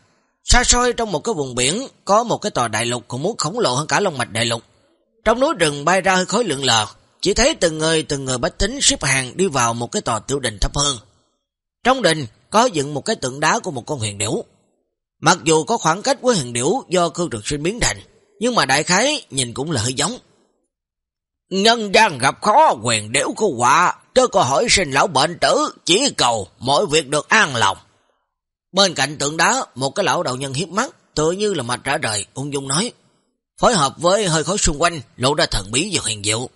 Xa xôi trong một cái vùng biển có một cái tòa đại lục cũng muốn khổng lồ hơn cả Long Mạch đại lục. Trong núi rừng bay ra hơi khói lượng lờ, chỉ thấy từng người từng người bách tính xếp hàng đi vào một cái tòa tiểu đình thấp hơn. Trong đình có dựng một cái tượng đá của một con huyền điểu. Mặc dù có khoảng cách với huyền điểu do cương trực sinh biến thành, nhưng mà đại khái nhìn cũng là hơi giống. Nhân gian gặp khó quyền điểu của quả, chớ có hỏi sinh lão bệnh tử, chỉ cầu mọi việc được an lòng. Bên cạnh tượng đá, một cái lão đầu nhân hiếp mắt, tựa như là mặt trả đời, ung dung nói, phối hợp với hơi khói xung quanh, lộ ra thần bí và huyền diệu.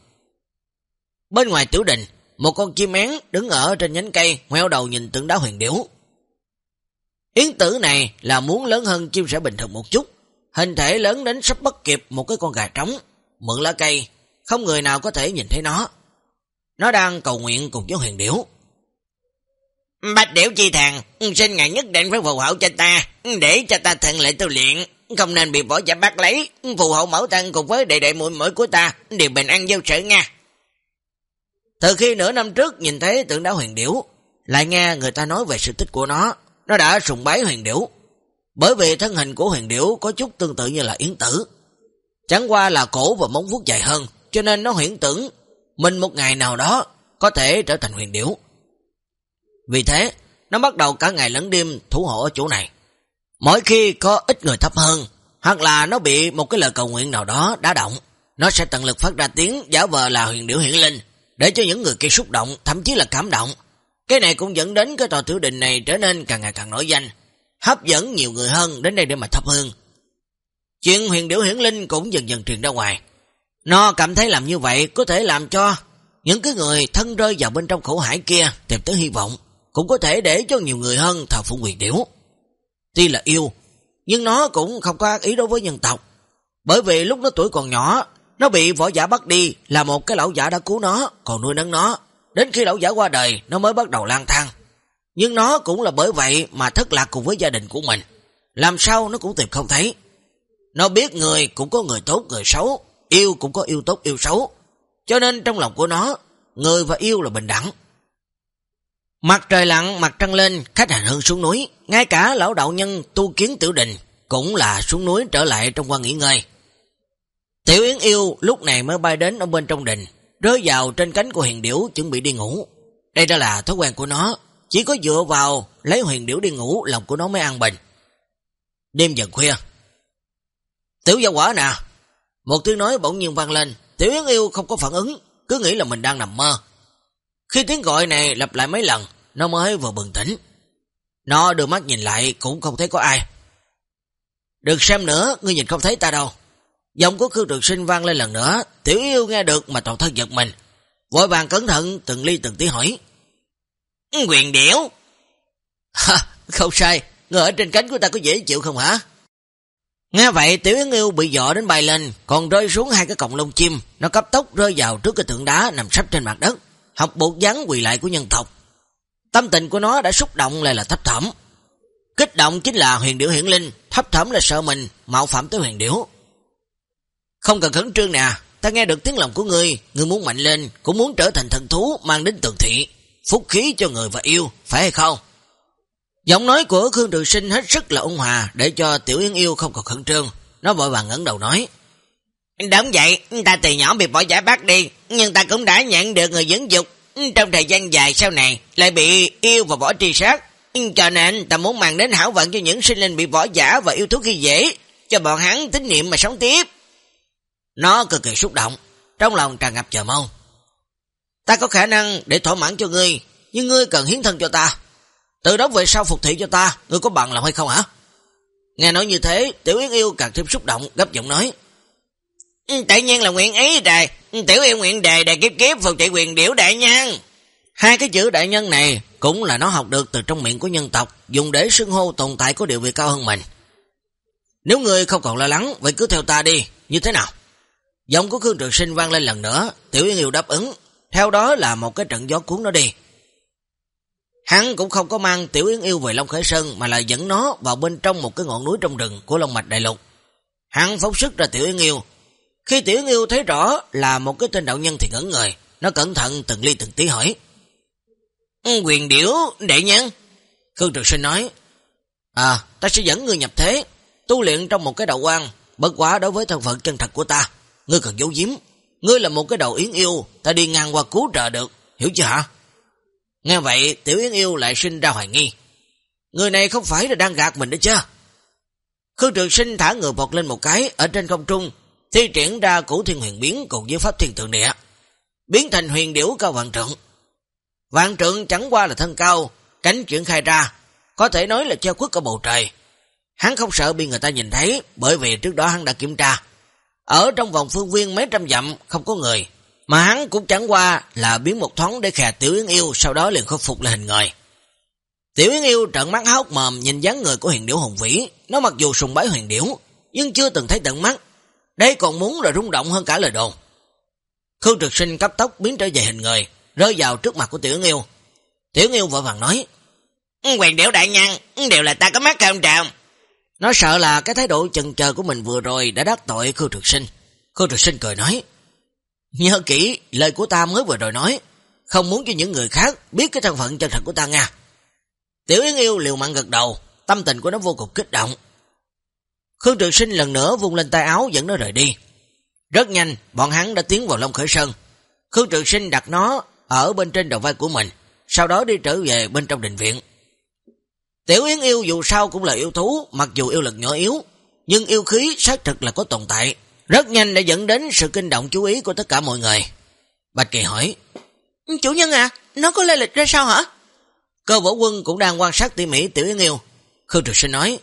Bên ngoài tiểu đình, một con chim én đứng ở trên nhánh cây, ngoeo đầu nhìn tượng đá huyền điểu. Yến tử này là muốn lớn hơn chim sẻ bình thường một chút, hình thể lớn đến sắp bất kịp một cái con gà trống, mượn lá cây, không người nào có thể nhìn thấy nó. Nó đang cầu nguyện cùng với huyền điểu. Bách điểu chi thằng, xin ngài nhất định phải phù hộ cho ta, để cho ta thận lệ tu luyện, không nên bị bỏ giả bắt lấy, phù hộ mẫu thân cùng với đệ đệ muội mũi của ta, đều bình an vô sự nha. Từ khi nửa năm trước nhìn thấy tượng đá huyền điểu, lại nghe người ta nói về sự tích của nó, nó đã sùng bái huyền điểu. Bởi vì thân hình của huyền điểu có chút tương tự như là yến tử. Chẳng qua là cổ và móng vuốt dài hơn, cho nên nó hiển tưởng mình một ngày nào đó có thể trở thành huyền điểu. Vì thế, nó bắt đầu cả ngày lẫn đêm thủ hộ ở chỗ này. Mỗi khi có ít người thấp hơn, hoặc là nó bị một cái lời cầu nguyện nào đó đá động, nó sẽ tận lực phát ra tiếng giả vờ là huyền điểu hiển linh, để cho những người kia xúc động, thậm chí là cảm động. Cái này cũng dẫn đến cái tòa tiểu đình này trở nên càng ngày càng nổi danh, hấp dẫn nhiều người hơn đến đây để mà thấp hương. Chuyện huyền điểu hiển linh cũng dần dần truyền ra ngoài. Nó cảm thấy làm như vậy có thể làm cho những cái người thân rơi vào bên trong khổ hải kia tìm tới hy vọng, cũng có thể để cho nhiều người hơn thờ phụng quyền điểu. Tuy là yêu, nhưng nó cũng không có ác ý đối với nhân tộc. Bởi vì lúc nó tuổi còn nhỏ, nó bị võ giả bắt đi là một cái lão giả đã cứu nó, còn nuôi nấng nó. Đến khi lão giả qua đời, nó mới bắt đầu lang thang. Nhưng nó cũng là bởi vậy mà thất lạc cùng với gia đình của mình. Làm sao nó cũng tìm không thấy. Nó biết người cũng có người tốt, người xấu. Yêu cũng có yêu tốt, yêu xấu. Cho nên trong lòng của nó, người và yêu là bình đẳng. Mặt trời lặn, mặt trăng lên, khách hành hương xuống núi. Ngay cả lão đạo nhân tu kiến tiểu đình cũng là xuống núi trở lại trong quan nghỉ ngơi. Tiểu Yến yêu lúc này mới bay đến ở bên trong đình, rơi vào trên cánh của huyền điểu chuẩn bị đi ngủ. Đây đó là thói quen của nó, chỉ có dựa vào lấy huyền điểu đi ngủ, lòng của nó mới an bình. Đêm dần khuya. Tiểu gia quả nè, một tiếng nói bỗng nhiên vang lên, Tiểu Yến yêu không có phản ứng, cứ nghĩ là mình đang nằm mơ. Khi tiếng gọi này lặp lại mấy lần, nó mới vừa bừng tỉnh. Nó đưa mắt nhìn lại cũng không thấy có ai. Được xem nữa, ngươi nhìn không thấy ta đâu. Giọng của Khương Trường Sinh vang lên lần nữa, tiểu yêu nghe được mà toàn thân giật mình. Vội vàng cẩn thận từng ly từng tí hỏi. Quyền điểu. Ha, không sai, người ở trên cánh của ta có dễ chịu không hả? Nghe vậy tiểu yến yêu bị dọ đến bay lên, còn rơi xuống hai cái cọng lông chim, nó cấp tốc rơi vào trước cái tượng đá nằm sắp trên mặt đất, học bộ dáng quỳ lại của nhân tộc. Tâm tình của nó đã xúc động lại là thấp thẩm. Kích động chính là huyền điểu hiển linh, thấp thẩm là sợ mình, mạo phạm tới huyền điểu. Không cần khẩn trương nè, ta nghe được tiếng lòng của ngươi, ngươi muốn mạnh lên, cũng muốn trở thành thần thú mang đến tường thị, phúc khí cho người và yêu, phải hay không? Giọng nói của Khương Trường Sinh hết sức là ung hòa để cho Tiểu Yến yêu không còn khẩn trương. Nó vội vàng ngẩng đầu nói. Đúng vậy, ta từ nhỏ bị bỏ giải bắt đi, nhưng ta cũng đã nhận được người dưỡng dục. Trong thời gian dài sau này, lại bị yêu và bỏ tri sát. Cho nên ta muốn mang đến hảo vận cho những sinh linh bị bỏ giả và yêu thú khi dễ, cho bọn hắn tín niệm mà sống tiếp. Nó cực kỳ xúc động, trong lòng tràn ngập chờ mong. Ta có khả năng để thỏa mãn cho ngươi, nhưng ngươi cần hiến thân cho ta. Từ đó về sau phục thị cho ta, ngươi có bằng lòng hay không hả? Nghe nói như thế, Tiểu Yến Yêu càng thêm xúc động, gấp giọng nói. Ừ, tự nhiên là nguyện ý rồi ừ, Tiểu Yêu nguyện đề đề kiếp kiếp phục trị quyền điểu đại nhân. Hai cái chữ đại nhân này cũng là nó học được từ trong miệng của nhân tộc, dùng để xưng hô tồn tại có địa vị cao hơn mình. Nếu ngươi không còn lo lắng, vậy cứ theo ta đi, như thế nào? Giọng của Khương Trường Sinh vang lên lần nữa, Tiểu Yến Yêu đáp ứng, theo đó là một cái trận gió cuốn nó đi. Hắn cũng không có mang Tiểu Yến Yêu về Long Khởi Sơn mà là dẫn nó vào bên trong một cái ngọn núi trong rừng của Long Mạch Đại Lục. Hắn phóng sức ra Tiểu Yến Yêu. Khi Tiểu Yêu thấy rõ là một cái tên đạo nhân thì ngẩn người, nó cẩn thận từng ly từng tí hỏi. Ừ, quyền điểu, đệ nhân. Khương Trường Sinh nói, À, ta sẽ dẫn ngươi nhập thế, tu luyện trong một cái đạo quan, bất quá đối với thân phận chân thật của ta, ngươi cần giấu giếm. Ngươi là một cái đầu yến yêu, ta đi ngang qua cứu trợ được, hiểu chưa hả? Nghe vậy, tiểu yến yêu lại sinh ra hoài nghi. Người này không phải là đang gạt mình đó chứ? Khương Trường Sinh thả người vọt lên một cái ở trên không trung, thi triển ra củ thiên huyền biến cùng với pháp thiên tượng địa, biến thành huyền điểu cao vạn trượng. Vạn trượng chẳng qua là thân cao, cánh chuyển khai ra, có thể nói là treo khuất ở bầu trời. Hắn không sợ bị người ta nhìn thấy, bởi vì trước đó hắn đã kiểm tra. Ở trong vòng phương viên mấy trăm dặm không có người, mà hắn cũng chẳng qua là biến một thoáng để khè Tiểu Yến Yêu, sau đó liền khôi phục lại hình người. Tiểu Yến Yêu trận mắt hốc mồm nhìn dáng người của huyền điểu hùng vĩ, nó mặc dù sùng bái huyền điểu, nhưng chưa từng thấy tận mắt đấy còn muốn là rung động hơn cả lời đồn. Khương trực sinh cấp tốc biến trở về hình người, rơi vào trước mặt của Tiểu Nghiêu. Tiểu Nghiêu vội vàng nói, ừ, Huyền đẻo đại nhân, ừ, đều là ta có mắt không tràm. Nó sợ là cái thái độ chần chờ của mình vừa rồi đã đắc tội Khương trực sinh. Khương trực sinh cười nói, Nhớ kỹ lời của ta mới vừa rồi nói, không muốn cho những người khác biết cái thân phận chân thật của ta nha. Tiểu Yến Yêu liều mạng gật đầu, tâm tình của nó vô cùng kích động. Khương Trường Sinh lần nữa vung lên tay áo dẫn nó rời đi. Rất nhanh, bọn hắn đã tiến vào Long Khởi Sơn. Khương Trường Sinh đặt nó ở bên trên đầu vai của mình, sau đó đi trở về bên trong đình viện. Tiểu Yến Yêu dù sao cũng là yêu thú, mặc dù yêu lực nhỏ yếu, nhưng yêu khí xác thực là có tồn tại, rất nhanh đã dẫn đến sự kinh động chú ý của tất cả mọi người. Bạch Kỳ hỏi, Chủ nhân à, nó có lê lịch ra sao hả? Cơ võ quân cũng đang quan sát tỉ mỉ Tiểu Yến Yêu. Khương Trực Sinh nói,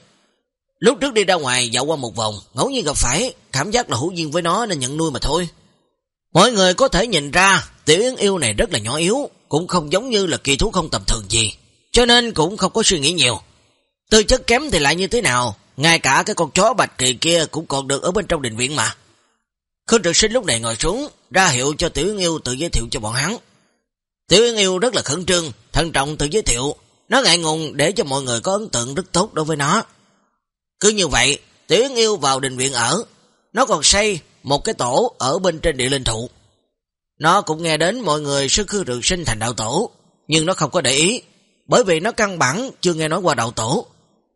lúc trước đi ra ngoài dạo qua một vòng, ngẫu nhiên gặp phải, cảm giác là hữu duyên với nó nên nhận nuôi mà thôi. Mọi người có thể nhìn ra Tiểu Yến Yêu này rất là nhỏ yếu, cũng không giống như là kỳ thú không tầm thường gì, cho nên cũng không có suy nghĩ nhiều. Tư chất kém thì lại như thế nào, ngay cả cái con chó bạch kỳ kia cũng còn được ở bên trong đình viện mà. Khương Trực Sinh lúc này ngồi xuống, ra hiệu cho Tiểu Yến Yêu tự giới thiệu cho bọn hắn. Tiểu Yến Yêu rất là khẩn trương, thân trọng tự giới thiệu, nó ngại ngùng để cho mọi người có ấn tượng rất tốt đối với nó. Cứ như vậy, Tiểu Yến Yêu vào đình viện ở, nó còn xây một cái tổ ở bên trên địa linh thụ. Nó cũng nghe đến mọi người sư khư được sinh thành đạo tổ, nhưng nó không có để ý, bởi vì nó căn bản chưa nghe nói qua đạo tổ.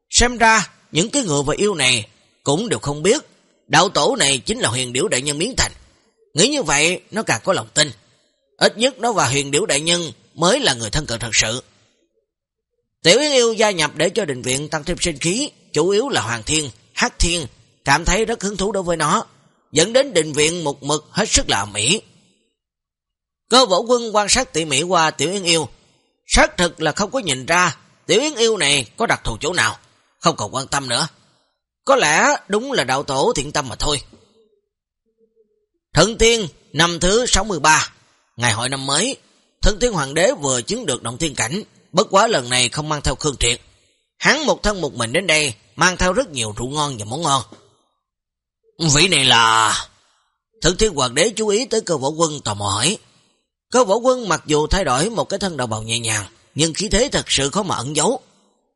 Xem ra, những cái người và yêu này cũng đều không biết, đạo tổ này chính là huyền điểu đại nhân Miến thành. Nghĩ như vậy, nó càng có lòng tin. Ít nhất nó và huyền điểu đại nhân mới là người thân cận thật sự. Tiểu Yến Yêu gia nhập để cho đình viện tăng thêm sinh khí, chủ yếu là Hoàng Thiên, Hát Thiên, cảm thấy rất hứng thú đối với nó, dẫn đến định viện một mực hết sức là mỹ. Cơ võ quân quan sát tỉ mỉ qua Tiểu Yến Yêu, xác thực là không có nhìn ra Tiểu Yến Yêu này có đặc thù chỗ nào, không còn quan tâm nữa. Có lẽ đúng là đạo tổ thiện tâm mà thôi. Thần Tiên năm thứ 63 Ngày hội năm mới, thân thiên hoàng đế vừa chứng được động thiên cảnh, bất quá lần này không mang theo Khương Triệt. Hắn một thân một mình đến đây, mang theo rất nhiều rượu ngon và món ngon. Vị này là... thượng thiên hoàng đế chú ý tới cơ võ quân tò mò hỏi. Cơ võ quân mặc dù thay đổi một cái thân đầu bào nhẹ nhàng, nhưng khí thế thật sự khó mà ẩn giấu.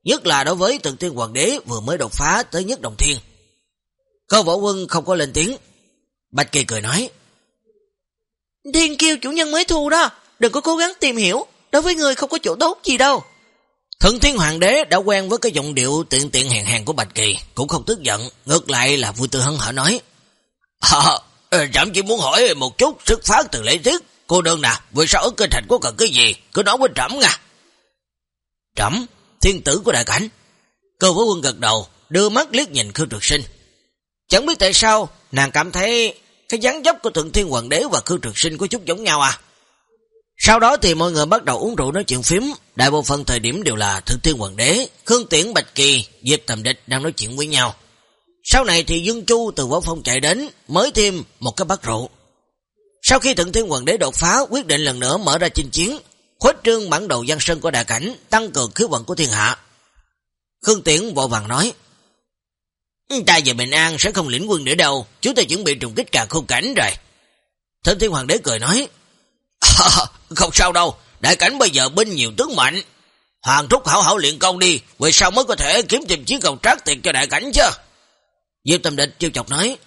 Nhất là đối với thượng thiên hoàng đế vừa mới đột phá tới nhất đồng thiên. Cơ võ quân không có lên tiếng. Bạch Kỳ cười nói. Thiên kiêu chủ nhân mới thu đó, đừng có cố gắng tìm hiểu, đối với người không có chỗ tốt gì đâu. Thượng thiên hoàng đế đã quen với cái giọng điệu tiện tiện hèn hèn của Bạch Kỳ, cũng không tức giận, ngược lại là vui tư hân hở nói. Ờ, ờ, à, chẳng chỉ muốn hỏi một chút xuất phát từ lễ tiết, cô đơn nè, vì sao ở kinh thành có cần cái gì, cứ nói với trẫm nha. Trẫm, thiên tử của đại cảnh. Cơ với quân gật đầu, đưa mắt liếc nhìn Khương Trực Sinh. Chẳng biết tại sao, nàng cảm thấy cái dáng dấp của Thượng Thiên Hoàng Đế và Khương Trực Sinh có chút giống nhau à. Sau đó thì mọi người bắt đầu uống rượu nói chuyện phím, đại bộ phận thời điểm đều là Thượng Thiên Hoàng Đế, Khương Tiễn Bạch Kỳ, Diệp Tầm Địch đang nói chuyện với nhau. Sau này thì Dương Chu từ Võ Phong chạy đến, mới thêm một cái bát rượu. Sau khi Thượng Thiên Hoàng Đế đột phá, quyết định lần nữa mở ra chinh chiến, khuếch trương bản đầu dân sân của đại cảnh, tăng cường khí vận của thiên hạ. Khương Tiễn vội vàng nói, Ta về Bình An sẽ không lĩnh quân nữa đâu, chúng ta chuẩn bị trùng kích cả khung cảnh rồi. Thượng Thiên Hoàng đế cười nói, [LAUGHS] Không sao đâu, đại cảnh bây giờ binh nhiều tướng mạnh. Hoàng Trúc hảo hảo luyện công đi, về sau mới có thể kiếm tìm chiến cầu trác tiền cho đại cảnh chứ? Diệp Tâm Địch chiêu chọc nói,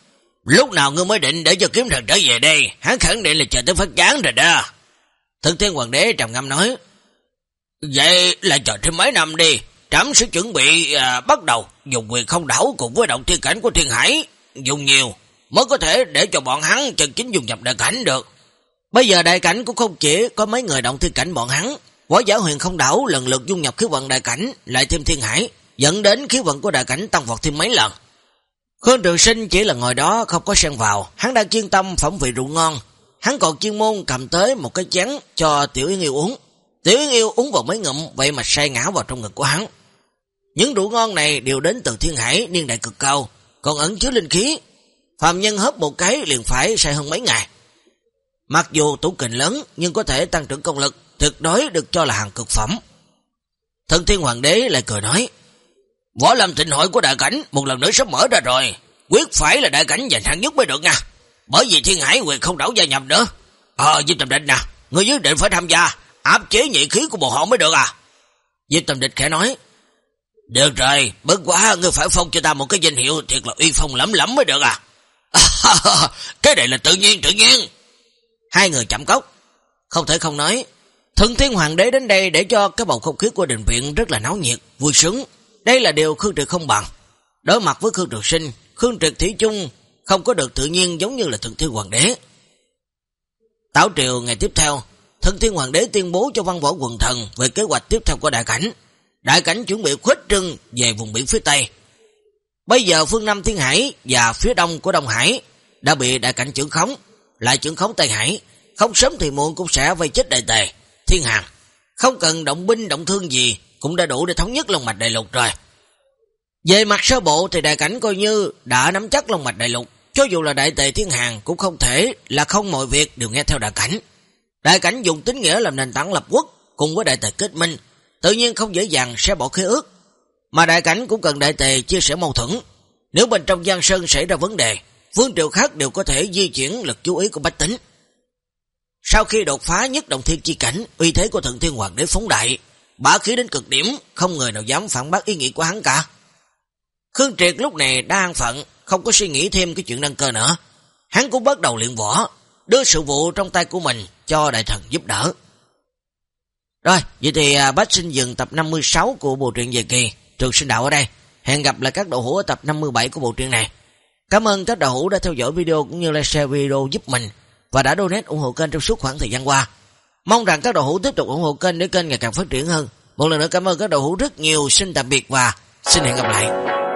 Lúc nào ngươi mới định để cho kiếm thần trở về đây, hắn khẳng định là chờ tới phát chán rồi đó. Thực Thiên Hoàng đế trầm ngâm nói, Vậy là chờ thêm mấy năm đi, trảm sẽ chuẩn bị à, bắt đầu dùng quyền không đảo cùng với động thiên cảnh của thiên hải, dùng nhiều mới có thể để cho bọn hắn chân chính dùng nhập đại cảnh được. Bây giờ đại cảnh cũng không chỉ có mấy người động thiên cảnh bọn hắn, võ giả huyền không đảo lần lượt dung nhập khí vận đại cảnh, lại thêm thiên hải, dẫn đến khí vận của đại cảnh tăng vọt thêm mấy lần. Khương Trường Sinh chỉ là ngồi đó không có xen vào, hắn đang chuyên tâm phẩm vị rượu ngon, hắn còn chuyên môn cầm tới một cái chén cho Tiểu Yến Yêu uống. Tiểu Yến Yêu uống vào mấy ngụm, vậy mà say ngã vào trong ngực của hắn. Những rượu ngon này đều đến từ thiên hải, niên đại cực cao, còn ẩn chứa linh khí. Phạm nhân hấp một cái liền phải say hơn mấy ngày. Mặc dù tủ kình lớn, nhưng có thể tăng trưởng công lực, tuyệt đối được cho là hàng cực phẩm. Thần thiên hoàng đế lại cười nói, Võ lâm thịnh hội của đại cảnh một lần nữa sắp mở ra rồi, quyết phải là đại cảnh giành hạng nhất mới được nha. Bởi vì thiên hải quyền không đảo gia nhập nữa. Ờ, Diệp Tầm Địch nè, người nhất định phải tham gia, áp chế nhị khí của bộ họ mới được à. Diệp Tầm Địch khẽ nói, Được rồi, bất quá ngươi phải phong cho ta một cái danh hiệu thiệt là uy phong lắm lắm mới được à. [LAUGHS] cái này là tự nhiên, tự nhiên. Hai người chậm cốc, không thể không nói. Thần Thiên Hoàng đế đến đây để cho cái bầu không khí của đình viện rất là náo nhiệt, vui sướng. Đây là điều Khương Trực không bằng. Đối mặt với Khương Trực Sinh, Khương Trực Thủy chung không có được tự nhiên giống như là Thần Thiên Hoàng đế. Tảo triều ngày tiếp theo, Thần Thiên Hoàng đế tuyên bố cho văn võ quần thần về kế hoạch tiếp theo của đại cảnh. Đại cảnh chuẩn bị khuếch trưng về vùng biển phía Tây. Bây giờ phương Nam Thiên Hải và phía đông của Đông Hải đã bị đại cảnh trưởng khống, lại trưởng khống Tây Hải, không sớm thì muộn cũng sẽ vây chết đại tề, thiên hàng. Không cần động binh động thương gì, cũng đã đủ để thống nhất lòng mạch đại lục rồi. Về mặt sơ bộ thì đại cảnh coi như đã nắm chắc lòng mạch đại lục, cho dù là đại tề thiên hàng cũng không thể là không mọi việc đều nghe theo đại cảnh. Đại cảnh dùng tính nghĩa làm nền tảng lập quốc cùng với đại tề kết minh, tự nhiên không dễ dàng sẽ bỏ khế ước. Mà đại cảnh cũng cần đại tề chia sẻ mâu thuẫn. Nếu bên trong Giang Sơn xảy ra vấn đề, vương triều khác đều có thể di chuyển lực chú ý của bách tính. Sau khi đột phá nhất động thiên chi cảnh, uy thế của thần thiên hoàng đế phóng đại, bá khí đến cực điểm, không người nào dám phản bác ý nghĩ của hắn cả. Khương Triệt lúc này đang phận, không có suy nghĩ thêm cái chuyện đăng cơ nữa. Hắn cũng bắt đầu luyện võ, đưa sự vụ trong tay của mình cho đại thần giúp đỡ. Rồi, vậy thì à, bác sinh dừng tập 56 của bộ truyện về kỳ, trường sinh đạo ở đây. Hẹn gặp lại các đội hữu ở tập 57 của bộ truyện này. Cảm ơn các đạo hữu đã theo dõi video cũng như like share video giúp mình và đã donate ủng hộ kênh trong suốt khoảng thời gian qua. Mong rằng các đạo hữu tiếp tục ủng hộ kênh để kênh ngày càng phát triển hơn. Một lần nữa cảm ơn các đạo hữu rất nhiều. Xin tạm biệt và xin hẹn gặp lại.